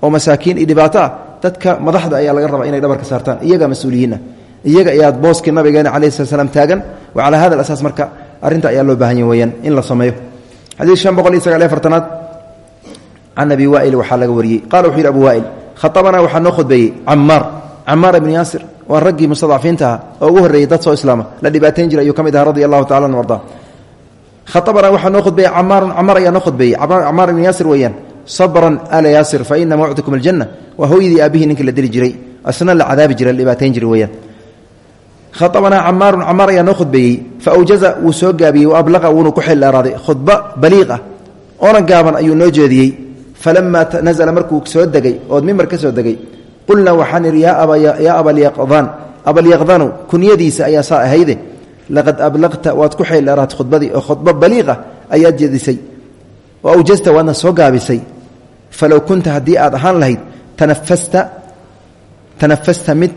oo masaakiin iyo ah dadka madaxda ayaa laga rabaa inay dhabarka saartaan. Iyaga mas'uuliyiinah iyaga ayaad booskii nabigeena calayi slat slam taagan. Wa hada asaas marka arrinta ayaa loo baahan ya weyaan in la sameeyo. Xadiid shan boqol iyo sagaal iyo afartanaad can abi waail waxaa laga wariyey. Qala wuxuu yidhi abu waail khatabanaa waxaa noo khudbeeyey camaar camaar ibni yaasir waa raggii mustadcafiinta aha oo ugu horreeyey dad soo islaama. La dhibaateyn jiray ayuu ka mid aha radi allahu tacala an arda khatabanaa waxaa noo khudbeeyey camaarun camaar ayaa noo khudbeeyey. Camaar ibni yaasir weeyaan sabran ala yaasir fa ina mawcdkum aljanna. Waa hooyadii aabihii ninkii la dili jiray. Asna la cadaabi jiray la dhibaateyn jiray weyaan khaطabanaa camaarun camaar ayaa noo khudbeeyey. Faawjaza wuu soo gaabiyey wa ablaqa wuuna ku xeeldheeraaday khudba baliiq ah oona gaaban ayuu noo jeediyey. Falamaa nazla markuu soo degay ood mimbar ka soo degay qulnaa waxaan idhi yaa abalyaqdaan abalyaqdanu kunyadiisa ayaa saa ahayde. Laqad ablaqta waad ku xeeldheeraatay khudbadii oo khudba baliiqa ayaad jeedisay. Awjasta waadna soo gaabisay. Falow kunta haddii aad ahaan lahayd tanafasta mid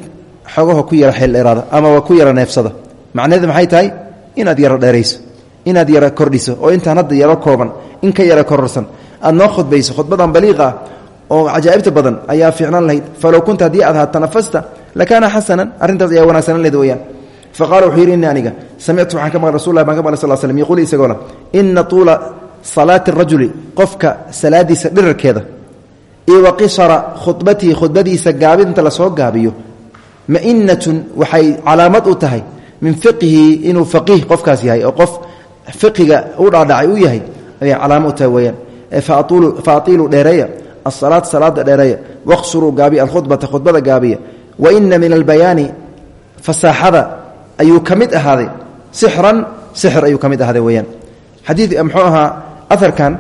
xogaho ku yara xeeldheeraada ama ku yara neefsada. Macnaheedu maxay tahay? Inaad yaro dheerayso inaad yaro kordhiso oo intaan hadda yaro kooban in ka yaro kororsan. Aad noo khudbayso khudbadan baliiqa ah oo cajaa'ibta badan ayaa fiicnaan lahayd. Falow kunta haddii aad ahaa tanafasta lakaana xasanan arrintaas ayaa wanaagsanan leed weyaan faqala wuxuu aniga samictu waxaan ka maqlay rasul lah baan ka maqlay sal slm yaquul isagoona ina tuula salaati rajuli qofka salaadiisa dhirarkeeda iyo qisara khudbatihi khudbadiisa gaabinta la soo gaabiyo mainatun waxay calaamad u tahay min fiqhi inuu faqiih qofkaas yahay oo qof fiqiga u dhaadhacay u yahay ayay calaamo u tahay weyaan fa atiiluu dheereeya asalaat salaada dheereeya waqsuruu gaabiya alkhudbata khudbada gaabiya wa ina min albayaani fasaaxada ayuu ka mid ahaaday sixran sixr ayuu ka mid ahaaday weyaan xadii muxuu ahaa aarkan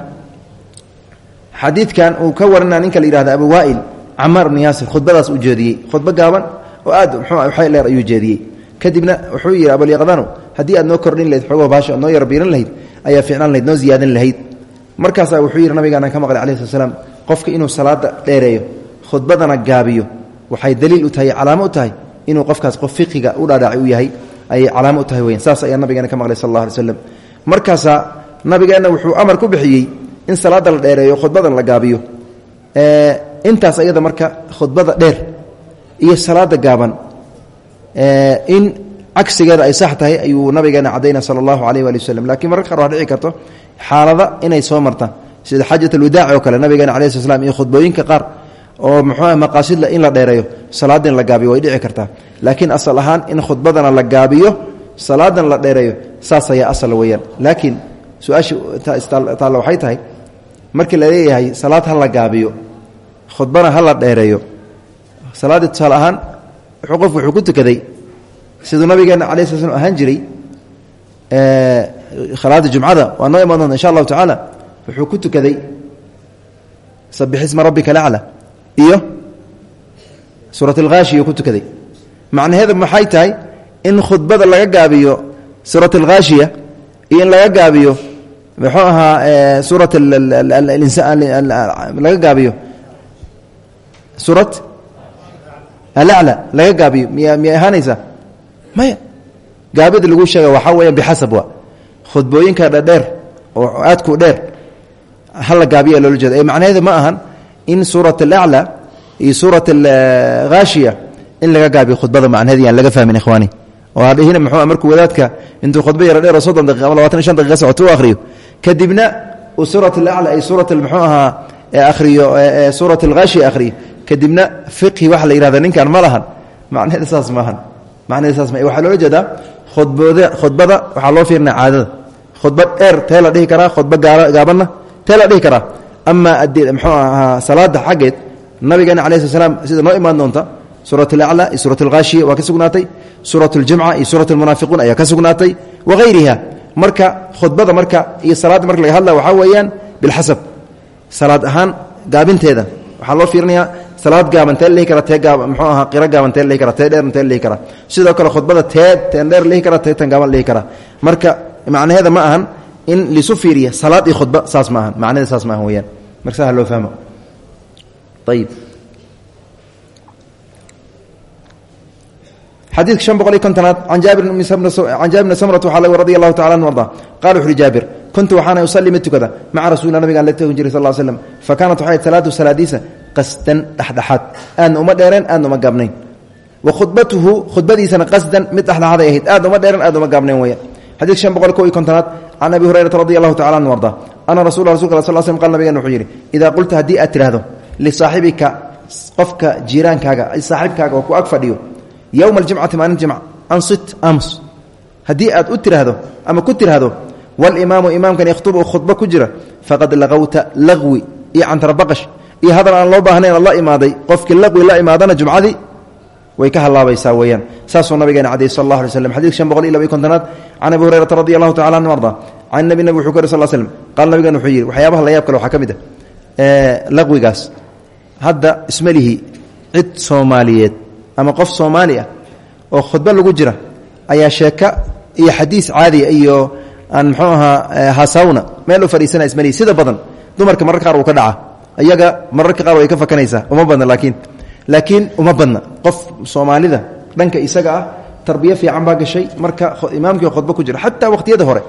xadiidkan uu ka warana ninka la yihahda abu waail camaar bni yaasir khudbadaas uu jeediyey khudbo gaaban oo aad mxuu leer ayuu jeediyey. Kadibna wuxuu yidhi abalyaqdanu haddii aad noo kordhin lahayd xoogo baasho aad noo yar biiran lahayd ayaa fiicnaan lahayd noo ziyaadin lahayd. Markaasaa wuxuu yidhi nabigaanaan ka maqlay alayh slat qofka inuu salaada dheereeyo khudbadana gaabiyo waxay daliil u tahay calaamo u tahay inuu qofkaas qof fiqiga u dhaadhacay u yahay ayay calaamo u tahay weyan saas ayaa nabigeena ka maqlay sal allah alay slam markaasaa wuxuu amar ku bixiyey in salaada la dheereeyo khudbadan la gaabiyo. Intaas ayada marka khudbada dheer iyo salaada gaaban. In cagsigeeda ay sax tahay ayuu nabigeena cadayna sala allahu alayh waali waslem lakiin mararka qaar waa dhici karto xaalada inay soo martaan. Sida xaajat alwadaac oo kale nabigeena calayi sl iyo khudbooyinka qaar oo muxuuah maqaasidla in la dheereeyo salaada in la gaabiyo way dhici kartaa. Laakiin asal ahaan in khudbadana la gaabiyo salaadan la dheereeyo saas ayaa asal weeyaan. Laakiin su'aasha waxay tahay markii la leeyahay salaad ha la gaabiyo khudbana ha la dheereeyo salaaddii tusaale ahaan qof wuxuu ku tukaday siduu nabigeena sla slam ahaan jiray salaada jumcada waa noo imaan doonta insha allahu tacaala wuxuu ku tukaday sabixisma rabbika lacla iyo suurat alkhaashiya ku tukaday macnaheedu maxay tahay in khudbada laga gaabiyo suurat alkhaashiya iyo in laga gaabiyo muxuu ahaa suurat laga gaabiyo suurat alacla laga gaabiyo. Miya miyay ahaanaysaa maya. Gaabida lagu sheega waxaa weeyaan bixasab wa khudbooyinka dhadheer oo aadku dheer hala gaabiya loola jeeda ee macnaheedu ma ahan in suurat alaclaa iyo suurat alhaashiya in laga gaabiyo khudbada macnaheedi yaan laga fahmin ikhwaani. Oo hadhihina muxuu markuu wadaadka intuu khudba yaro dheer oo soddon daqiiqa ama labatan iyo shan akhriyo. Kadibna uu suurat alaclaa iyo suurat muxuu ahaa akhriyo suurat alhaashiya akhriyo kadibna fiqhi waxa la yihahda ninkan ma lahan. Macnaheeda saas maahan macnaheeda saas ma waxaa loola jeedaa khudbada khudbada waxaa loo fiirinaa caadada. Khudba dheer tee la dhihi karaa khudba gaabanna tee la dhihi karaa. Ama mxuu ahaa salaada xaggeed nabigeena cala sl slam sida noo imaan doonta suurat alaclaa iyo suurat alhaashiya waa ka sugnaatay suurat aljumca iyo suurat almunaafiquun ayaa ka sugnaatay wahayriha marka khudbada marka iyo salaadda marka laga hadla waxaa weeyaan bilxasab salaad ahaan gaabinteeda. Waxaa loo fiirinayaa salaad gaaban tee lihi kara tee gaab mxuu ahaa qiro gaaban tee lihi kara tee dheerna tee kara. Sidoo kale khudbada tee teen dheer lihi kara tan gaaban lihi kara. Marka macnaheeda ma ahan in lisu fiiriya salaad iyo khudba saas ma ahan. Macnaheeda saas ma ahan weyaan marka saa loo fahmo. Ayib xadiidka شhan boqol iyo kontonaad can jaabir bni samrat waxaa laga radi allahu tacala anu arda qala wuxu uhi jaabir kuntu waxaana usalli mid tukada. Maca rasuulila nabigaan la tukan jiray sal slm fa kaanat waxay salaatu salaadiisa qasdan dhexdhexaad. Aadna uma dheereen aadna uma gaabnayn wa khudbatuhu khudbadiisana qasdan mid dhexdhexaaday ahayd. Aadna uma dheereen aadna uma gaabnayn weya xadidka shan boqol ko iyo kontonaad can abi hurayrata radi allahu tacala anu arda ana rasul rasulka sal slm qal nabigan wuxuu yidhi qulta haddii aad tidhaahdo lisaaxibika qofka jiiraankaaga saaxibkaaga oo ku ag fadhiyo yowma aljimcati maalin ansit ams. Haddii aad u tiraahdo ama ku tiraahdo walimaamu imaamkan yakhtubu khudbo ku jira faqad laqowta laqwi iyo cantarabaqash iyo hadal aan loo baahnayn la imaaday qofkii laqwi la imaadana jumcadii way ka halaabaysaa weeyaan. Saasuu nabigeena cadeyy sal allah alay slam shan boqol iyo laba iyo kontonaad can abi hurayrata radi anhu arda can nabi nabig wuxuu ku yiri sal slm qaala yidhi waxyaabaha la yaab kale waxaa ka mid ah laqwigaas hadda ismalihi cid soomaaliyeed ama qof soomaali ah oo khudbo lagu jira ayaa sheeka iyo xadiis caadiya iyo aan muxuu ahaa hasawna meel u ismalihi sida badan dumarka mararka qaar uu ka dhaca iyaga mararka qaar way ka fakanaysaa uma badna laakiin. Laakiin uma badna. Qof soomaalida dhanka isaga ah tarbiyo fiican baa gashay marka imaamkii khudbo ku jira. Xataa waqhtiyada hore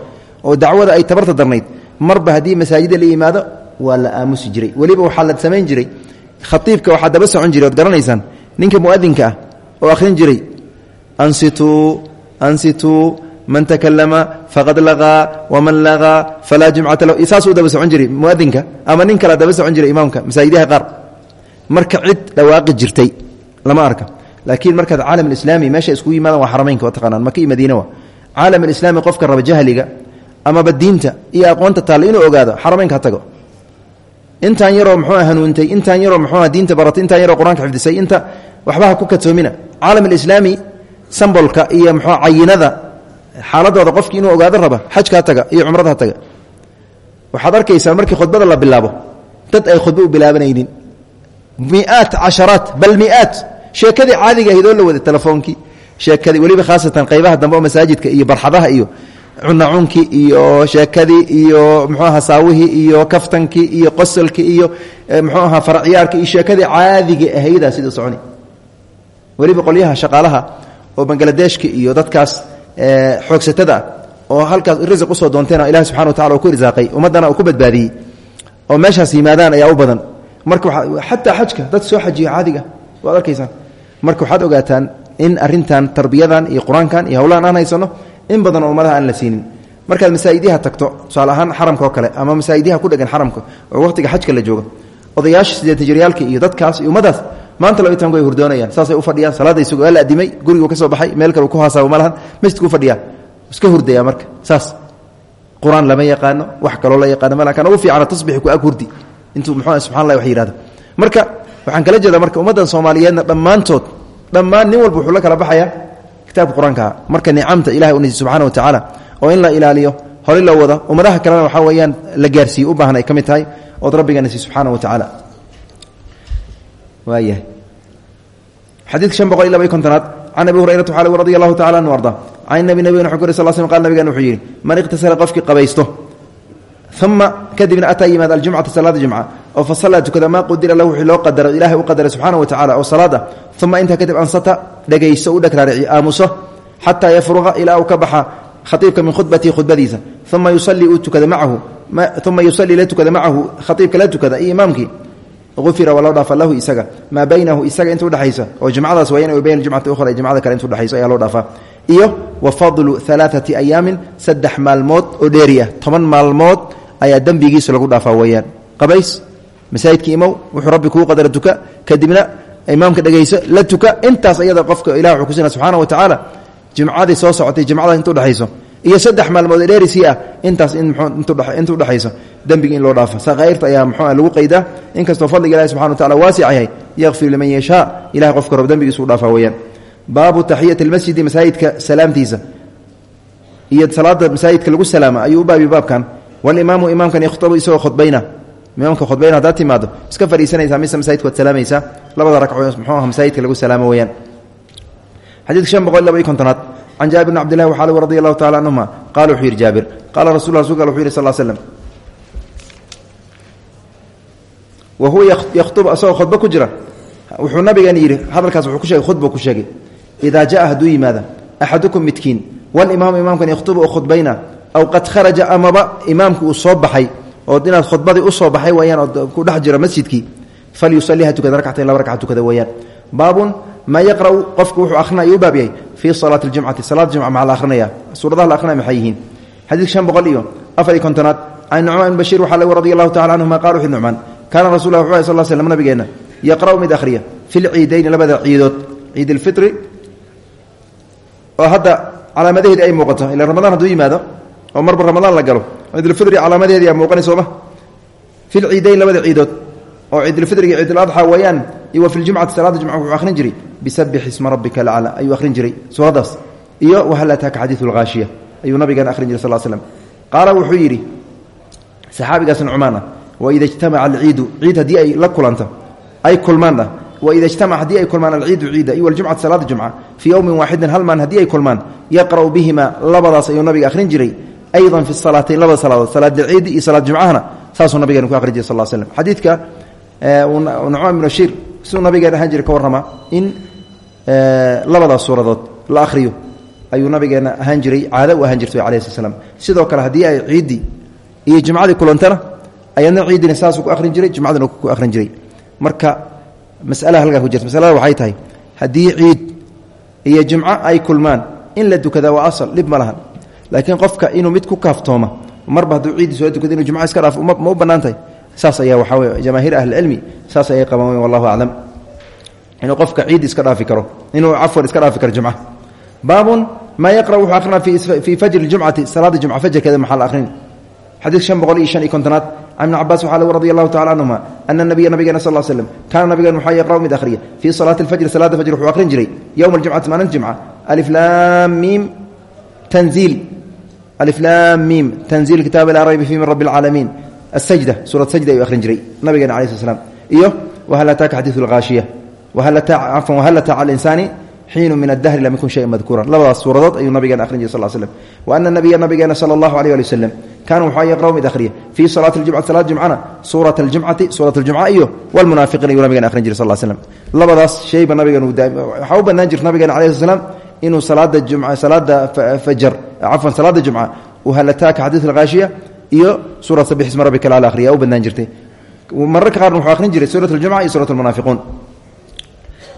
oo dacwada ay tabarta darnayd marba haddii masaajida la yimaado waa la aamusi jiray. Weliba waxaa la samayn jiray. Khaiibka waxaa daba socon jiray ood garanaysaan. Ninka muadinka ah oo akhrin jiray ansituu ansituu man takalama faqad laqaa waman laqaa falaa jumcata lahu. Saasuu daba socon jiray muadinka ama nin kala daba socon jiray imaamka marka cid dhawaaqi jirtay lama arka. Laakiin markaad caalam alislaami meesha iskugu yimaadaan waa xarameynka waa taqaanaan. Maka iyo madiina wa caalam alislaami qofka raba jahliga amaba diinta iyo aqoonta taalla inuu ogaado xarameynka ha tago. Intaan yaroo muxuu hanuuntay intaan yaroo muxuuha diinta baratay intaan yaroo qur'aanka xifdisay inta waxbaha ku kadsoomina caalam alislaami sambolka iyo muxuu cayinada xaaladooda qofkii inuu ogaado raba xajka ha taga iyo cumrada ha taga. Waxaad arkaysaa markii khudbada la bilaabo dad ay khudbo u bilaabanaynin miaat casharaat bal miaat. Sheekadii caadiga ahayd oo la waday telefoonkii. Sheekadii weliba khaasatan qaybaha dambe oo iyo barxadaha iyo cunacunkii iyo sheekadii iyo mxuu aha saawihii iyo kaftankii iyo qosolkii iyo mxuu aha faracyaarkii iyo sheekadii caadiga ahaydaa sida soconi. Weliba qolyaha shaqaalaha oo bangaladeeshka iyo dadkaas xoogsatada oo halkaas risiq u soo doonteen ilahi subxana wa tacala uu ku irsaaqay ummaddana ku badbaadiyey oo meeshaas yimaadaan ayaa u badan. Marka xataa xajka dad soo xajiya caadiga waad arkaysaan. Marka waxaad ogaataan in arintan tarbiyadan iyo qur'aankan iyo howlahan aan haysano in badan oo ummadaha aan la siinin. Markaad masaajidyaha tagto tusaale ahaan xaramka oo kale ama masaajidyaha ku dhegan xaramka waqtiga xajka la joogo odayaasha sideetanjiryaalka iyo dadkaas iyo ummadaas maanta laba itanku ay hurdoonayaan saasay u fadhiyaan salaadday sugo waa la adimay guriguu ka baxay meel kale ku haasaabo ma lahan masjidku fadhiyaa iska hurdaya marka saas. Qur'aan lama yaqaano wax kaloo la yaqaano ma kan ugu fiicana tasbixi ku ag hurdi. Intuu muxuu subxana allah marka waxaan kala jeedaa marka ummaddan soomaaliyeedna dhammaantood dhammaan nin walba wuxuu la kala baxayaa kitaabka qur'aankaa marka nicamta ilahay u nisi subxana wa tacaala oo in la ilaaliyo hore loo wado ummadaha kalena waxaa weeyaan la gaarsiiye u baahan ay ka mid tahay ood wa tacaala waayahay xadiidka shan boqol iyo laba iyo abi hurayrata waxaa radi allahu tacala anhu arda can nabi nabigana wuxuu ku yiri sal slam qal nabigan wuxuu man iqtasala qofkii qabaysto uma kadibna ataa yimaad aljumcata salaada jumca oo fa sallaa tukada maa qudira lahu wixii loo qadaro ilahay u qadaray wa tacala oo salaada uma intaa kadib ansata dhegayso u dhegraarici aamuso xataa yafruqa ilaa uu ka baxa khaiibka min khudbatihi khudbadiisa uma yusalii la tukada macahu khaiibka la tukada iyo ufira waa loo dhaafa lahu isaga. Maa baynahu isaga inta udhexaysa oo jumcadaas wayan bayn jumcati ukhra jumcada kale inta udhexayso ayaa loo dhaafaa iyo wa fadlu alaaati ayaamin saddex maalmood oo dheeri ah toban maalmood ayaa dembigiisa lagu dhaafaa weeyaan. Qabays masaajidka imow wuxuu rabbi kuu qadara tuka. Kadibna imaamka dhegayso la tuka. Intaas ayada qofka ilah wuxuu kusina subxaana wa soo socotay jumcadaas inta udhexayso iyo saddex maalmood ee dheerisii ah intaas inta udhexayso dembiga in loo dhaafo. Saqaa'irta ayaa muxuu lagu qaydaa inkastoo fadliga ilahi subxana wa tacala waasic yahay yakfir liman yashaa ilahay qofka rab dembigiisu u dhaafa weeyaan. Baabu taxiyati almasjidi masaajidka salaamtiisa. Iyo salaada masaajidka lagu salaama ayuu u baabiy baabkan. Walimaamu imaamkan yakhtabu isagoo khudbayna. Imaamka khudbayna haddaad timaado iska fadhiisanaysaa mise masaajidka waad salaamaysaa labada ragco muxuu aha masaajidka lagu salaamo weeyaan. Xadiidka shan boqol laba iyo kontonaad can jaabir bn cbdillahi waxaal radi allahu tacala canhuma qala wuxuu yidhi jaabir qaala rasul rasulka wuxu yidhi sal slm wa huwa yakhtub asagoo khudbo ku jira wuxuu nabigan yidhi hadalkaas wuxuu ku sheegay khudba ku sheegay idaa jaa hadduu yimaada axadukum midkiin walimaamu imaamkan yakhtubu u khudbayna aw qad kharaja amaba imaamku uu soo baxay oo inaad khudbadii u soo baxay weyaan oo ku dhex jiro masjidkii falyusali ha tukada rakcatayn laba rakca tukada weeyaan baabun maa yaqra'u qofku wuxuu akhrinaya u baab yahay fii salaati ljumcati salaad jumca maxaa la akhrinaya suuradaha la akhrinaya maxay yihiin? Xadiidka shan boqol iyo afar iyo kontonaad. Can nucmaan ibn bashiir waxaa lagu radi allahu tacala canhuma qala wuxu nucmaan kaana rasul lah wuxu sal slm nabigeenna yaqra'u mid akhriya fi lciidayni labada ciidood ciid ilfitri oo hadda calaamadaheedii ay muuqato. Ila ramadaan hadduu yimaado oo marba ramadaan la galo ciidulfitri calaamadeedii a muuqanay sooma fi oo ciidulfitriga ciiduladxa weeyaan iyo fi ljumcati salaada jumca wuxuu akhrin jiray bisabix isma rabbika alcala ayuu akhrin jiray suuraddaas iyo wahal ataaka xadiidu lhaashiya ayuu nabigeena akhrin jiray sal slm qaala wuxuu yidhi saxaabigaas nucmaan ah waida ijtamaca alciidu ciid haddii ay la kulanta ay kulmaan ah waida ijtamaca haddii ay kulmaan alciidu ciida iyo waljumcatu salaada jumca fii yowmin waaxidin hal maan haddii ay kulmaan yaqra'u bihima labadaas ayuu nabiga akhrin jiray aydan fi salaatayn labada salaadood salaada ciidi iyo salaad jumcahana saasuu nabigeena ku akhrin jiray sal slm xadiidka nucmaan ibn bashiir siduu nabigeen ahaan jiray ka warrama in labadaas suuradood la akhriyo ayuu nabigeena ahaan jiray caado u ahaan jirtay alayh sl sidoo kale haddii ay ciiddii iyo jumcadii kulantana ayadna ciiddina saasuu ku akhrin jiray jumcadina ku akhrin jiray. Marka masalaha halkaa ku jirta masalada waxay tahay haddii ciid iyo jumco ay kulmaan in la dukadaa waa asal dhib ma lahan qofka inuu mid ku kaaftooma marba hadduu ciiddii soo dukado inuu jumco iska dhaafo ma u saas ayaa waxaa wey jamaahiir ahlicilmi saas ayay qabaan weyn wallahu aclam. Inuu qofka ciid iska dhaafi karo inuu cafwan iska dhaafi karo jumca. Baabun maa yaqra wuxuu akhrina fii fajri jumcati salaada jumca fajarkeeda maxaa la akhrini xadiid shan boqol iyo shan iyo kontonaad. Can ibni cabaas waxaa lagu radi allahu tacala canhuma ana nabiya nabigeena sal slm kaana nabigan waxaa yaqra'u mid akhriya fii salaati alfajri salaada fajr wuxuu akhrin jiray yowma aljumcati maalinta jumca. Aliflaam miim tanziil. Aliflaam miim tanziil kitaab laa rayba fii min rabbi alcaalamiin asajda suurat sajda ayuu akhrin jiray nabigeena cala sl slam iyo wahal ataaka xadiidu lhaashiya cafwan wahal ataca alinsaani xiinu min adahri lam yakun shayan madkuuran labadaas suuradood ayuu nabigeena akhrin jiray sal slm wa ana nabiya nabigeena sala allahu aleyh ali waslem kaana waxaa yaqra'u mid akhriya fii salaati ljumcati salaad jumcana suurat aljumcati suurat aljumca iyo walmunaafiqiin ayuu nabigeena akhrin jiray sal slm labadaas shayba nabigan waxaa u bannaan jirta nabigeena calayi sl slam inuu salaada salaada fajar cafwan salaada jumca wahal ataaka xadiidu lhaashiya iyo suura sabix isma rabbika lala akhriya u bannaan jirtay. Mararka qaarna wuxuu akhrin jiray suurat aljumca iyo suurat almunaafiquun.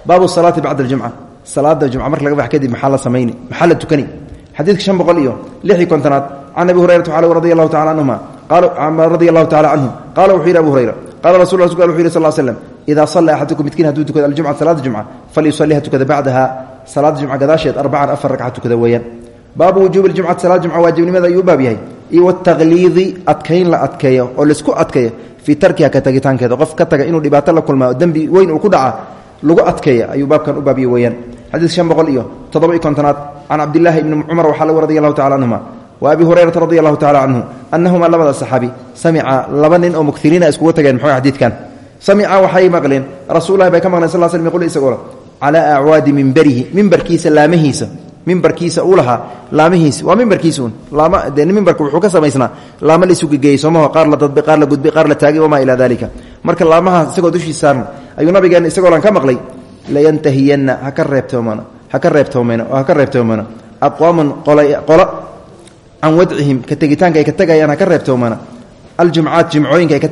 Baabu salaati bacda aljumca. Salaada jumca marka laga bax kadib maxaa la samayni? Maxaa la tukani? Xadiidka shan boqol iyo lix iyo kontonaad. Can abi hurayrata waxaa radi allahu tacala canhuma radia allahu tacala canhu qaala wuxuu yidhi abu hurayra qaala rasul wuxu yidhi sal slm idaa salla axadukum midkiin hadduu tukado aljumca salaada jumca falyusalli ha tukada bacdaha salaada jumca gadaasheed arbacan afar ragca tukada weeyaan. Baabu wujuubi ljumcati salaada jumca waajibnimada ayuu u baab yahay iyo wataqliidi adkayn la adkeeyo oo la isku adkeeyo fii tarkiha ka tagitaankeeda. Qof ka taga inuu dhibaato la kulmaa dembi weyn uu ku dhaca lagu adkeeya ayuu baabkan u baabiye weeyaan. Xadiid shan boqol iyo toddoba iyo kontonaad can cabdillaahi ibni cumar waxaa lagu radi allahu tacala wa abi hurayrata radi allahu tacala canhu anahuma labada saxaabi samica laba nin oo mugiriina iskugu tageen muxuu xadiidkan? Samica waxay maqleen rasuulahi bay ka maqleen sal sl qul isagoo calaa acwaadi mimberihi mimbarkiisa laamahiisa mimbarkiisa uu lahaa laamihiis waa mimbarkiisa un laama dee mimbarka wuxuu ka samaysnaa laama la isugegeeyey soomaho qaar la dadbay qaar la gudbay qaar la taagay wamaa ilaa dalika marka laamaha isagoo dushiisa saaran ayuu nabigeena isagoo lan ka maqlay layantahiyanna haka reebtoomano haka reebtoomeno oo haka reebtoomeno aqwaamun qolo can wadcihim ka tegitaanka ay ka tegayaan reebtoomana aljumcaat jimcooyinka ay ka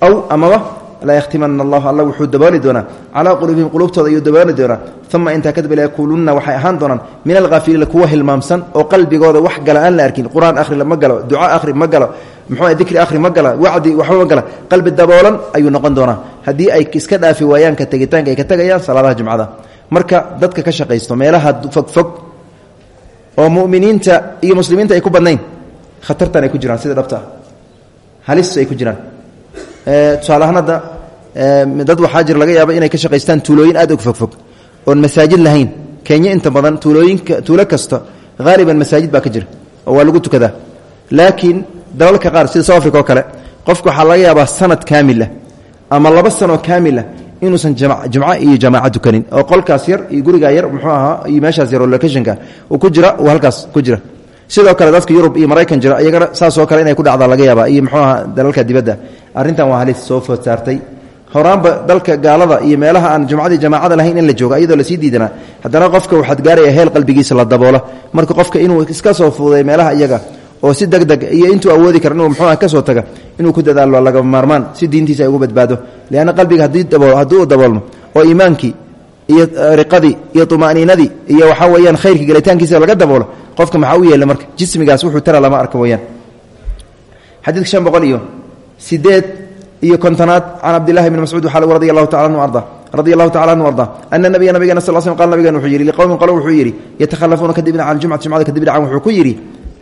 aw amaba la yakhtimana allahu alla wuxuu dabooli doonaa calaa quluubihim quluubtooda ayuu dabooli doonaa. Uma intaa kadib layakuulunna waxay ahaan doonaan min alhaafiliina kuwa hilmaamsan oo qalbigooda wax gala aan la arkin. Qur'aan akhri ma galo duca akhri ma galo muxuu dikri akhri ma gala wacdi waxba ma gala. Qalbi daboolan ayuu noqon doonaa. Haddii ay iska dhaafi waayaan ka tegitaanka ay ka tegayaan salaadaha jumcada. Marka dadka ka shaqaysto meelaha fogfog oo muminiinta iyo muslimiinta ay ku badnayn khatartan ay ku jiraan sida dhabta. Ah ay ku jiraan tusaalahaan hadda dad waxaa jira laga yaaba inay ka shaqaystaan tuulooyin aad og fogfog. Oon masaajid lahayn kenya inta badan tuulooyinka tuulo kasta haaliban masaajid baa ka jira oo waa lagu tukadaa. Laakiin dalalka qaar sida south africa oo kale qofka waxaa laga yaabaa sanad kaamila ama laba sanoo kaamila inuusan jumco iyo jamaaca tukanin oo qolkaas yar iyo gurigaa yar muxuu ahaa iyo meeshaas yar oo locationka ku jira uu halkaas ku jira sidoo kale dadka yurub iyo maraykan jira iyagana saasoo kale inay ku dhacda laga yaaba iyo muxuu dalalka dibadda. Arrintan waa halis soo food horaanba dalka gaalada iyo meelaha aan jumcadii jamaacada lahayn in la jooga iyadoo la sii diidanaa haddana qofka waxaad gaaraya heel qalbigiisa la daboola. Marka qofka inuu iska soo fuuday meelaha iyaga oo si degdeg iyo intuu awoodi kara inuu ka soo taga inuu ku dadaalo lagama maarmaan. Si diintiisa ay ugu badbaado. Leanna qalbiga haddii uu daboolmo oo iimaankii iyo riqadii iyo tuma'niinadii iyo waxaa weeyaan khayrkii galitaankiisa laga daboolo qofka maxaa u yeela marka? Jismigaas wuxuu tara lama arka weyaan xadiidka shan boqol iyo sideed iyo kontonaad can cabdillahi bni mascuud waxaa lagu tacala anhu arda radi allahu anhu arda ana nabiya nabigana sal sl qal nabigan wuxuu yidhi liqowmin qolo wuxuu yidhi yatakhalafuuna kadibna can jumcati jumcada kadib dhacan wuxuu ku yidhi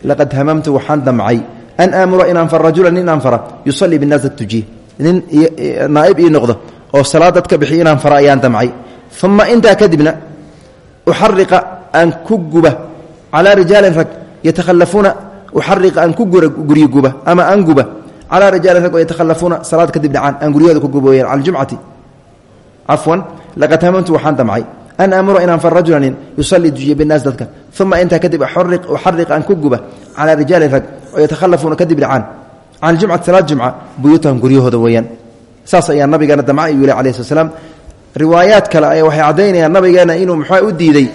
laqad hamamtu waxaan damcay an aamura inaan far rajulan nin aan fara yusalii binnaas dad tujiye nin naa'ib ii noqdo oo salaad dadka bixiy inaan fara uma intaa kadibna uxariqa aan ku guba calaa rijaalin rag yatakhalafuuna uxariqa aan ku guryo guba ama aan guba calaa rijaalin rag oo yatakhalafuuna salaad kadib dhacaan aan guryahooda ku guba weyaan cala ljumcati cafwan laqad hamamtu waxaan damcay an aamura inaan far rajulanin yusalii tujiye binaas dadka uma intaa kadib uxariq aan ku guba calaa rijaalin rag oo yatakhalafuuna kadib dhacaan can jumcati salaad jumca buyuutahum guryahooda weeyaan saas ayaa nabigeena damca iyuu le alai slat slam riwaayaad kale ay waxay caddaynayaan nabigeena inuu muxua u diiday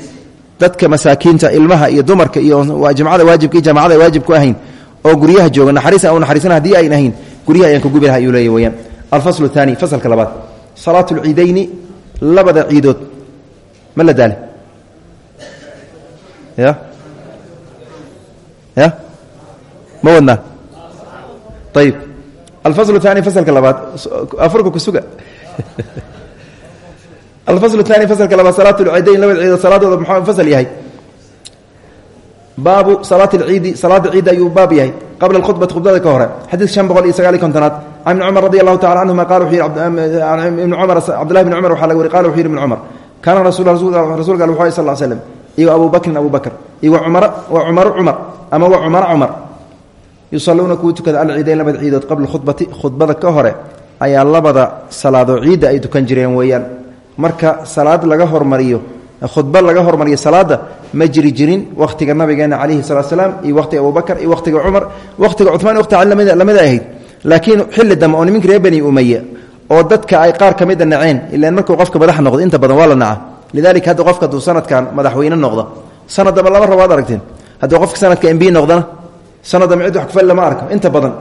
dadka masaakiinta ilmaha iyo dumarka iyo jimcada waajibka iyo waajib ku ahayn oo guryaha jooga. Naxariis aan u naxariisana haddii ayn ahayn guryaha ayaan ka gubi laha ayuu leeya weyaan alfaslu thaani fasalka labaad. Salaatu lciidayni labada ciidood. Ma la daale? Ya? Ya? Ma wadnaa? Ayib alfaslu thaani fasalka labaad. Afurka kusuga alfasl tani faslka labaad salaat lciidayn labada ciidood salaadooda muxuu fasl yahay baabu salaat اciidi salaada ciidda ayuu baab yahay qabla khudbati khudbada ka hore xadiid shan boqol iyo sagaaliy kontonaad can ibni cumar radi allahu tacala canhuma qala wuxuu yihi ibni cumar cabdullahi bn cumar waxaa laga wari qala wuxuu yidhi ibn cumar kaana rasuulka al wuxu sal l slm iyo abu bakrin abu bakr iyo wamar wa cumaru cumar ama wa cumara cumar yusaluuna kuwa tukada alciidayn labada ciidood qabla khudbati khudbada ka hore ayaa labada salaadoo ciidda ay tukan jireen weeyaan marka salaad laga hormariyo khudba laga hormariyo salaada ma jiri jirin wakhtiga nabigeena calayhi salatu salaam iyo wakhtiga abubakar iyo wakhtiga cumar wakhtiga cumaan waqti cali lamida ahayd. Laakiin xilli dambe oo niminka reer bani oo dadka ay qaar ka mida naceen ilaan markuu qofka madax noqdo inta badan waa la naca. Lidalika hadda qofka hadduu sanadkan madaxweyne noqdo sanad damba lama rabo ad aragteen? Qofka sanadka mb noqdana sanad damba cid lama arko inta badan.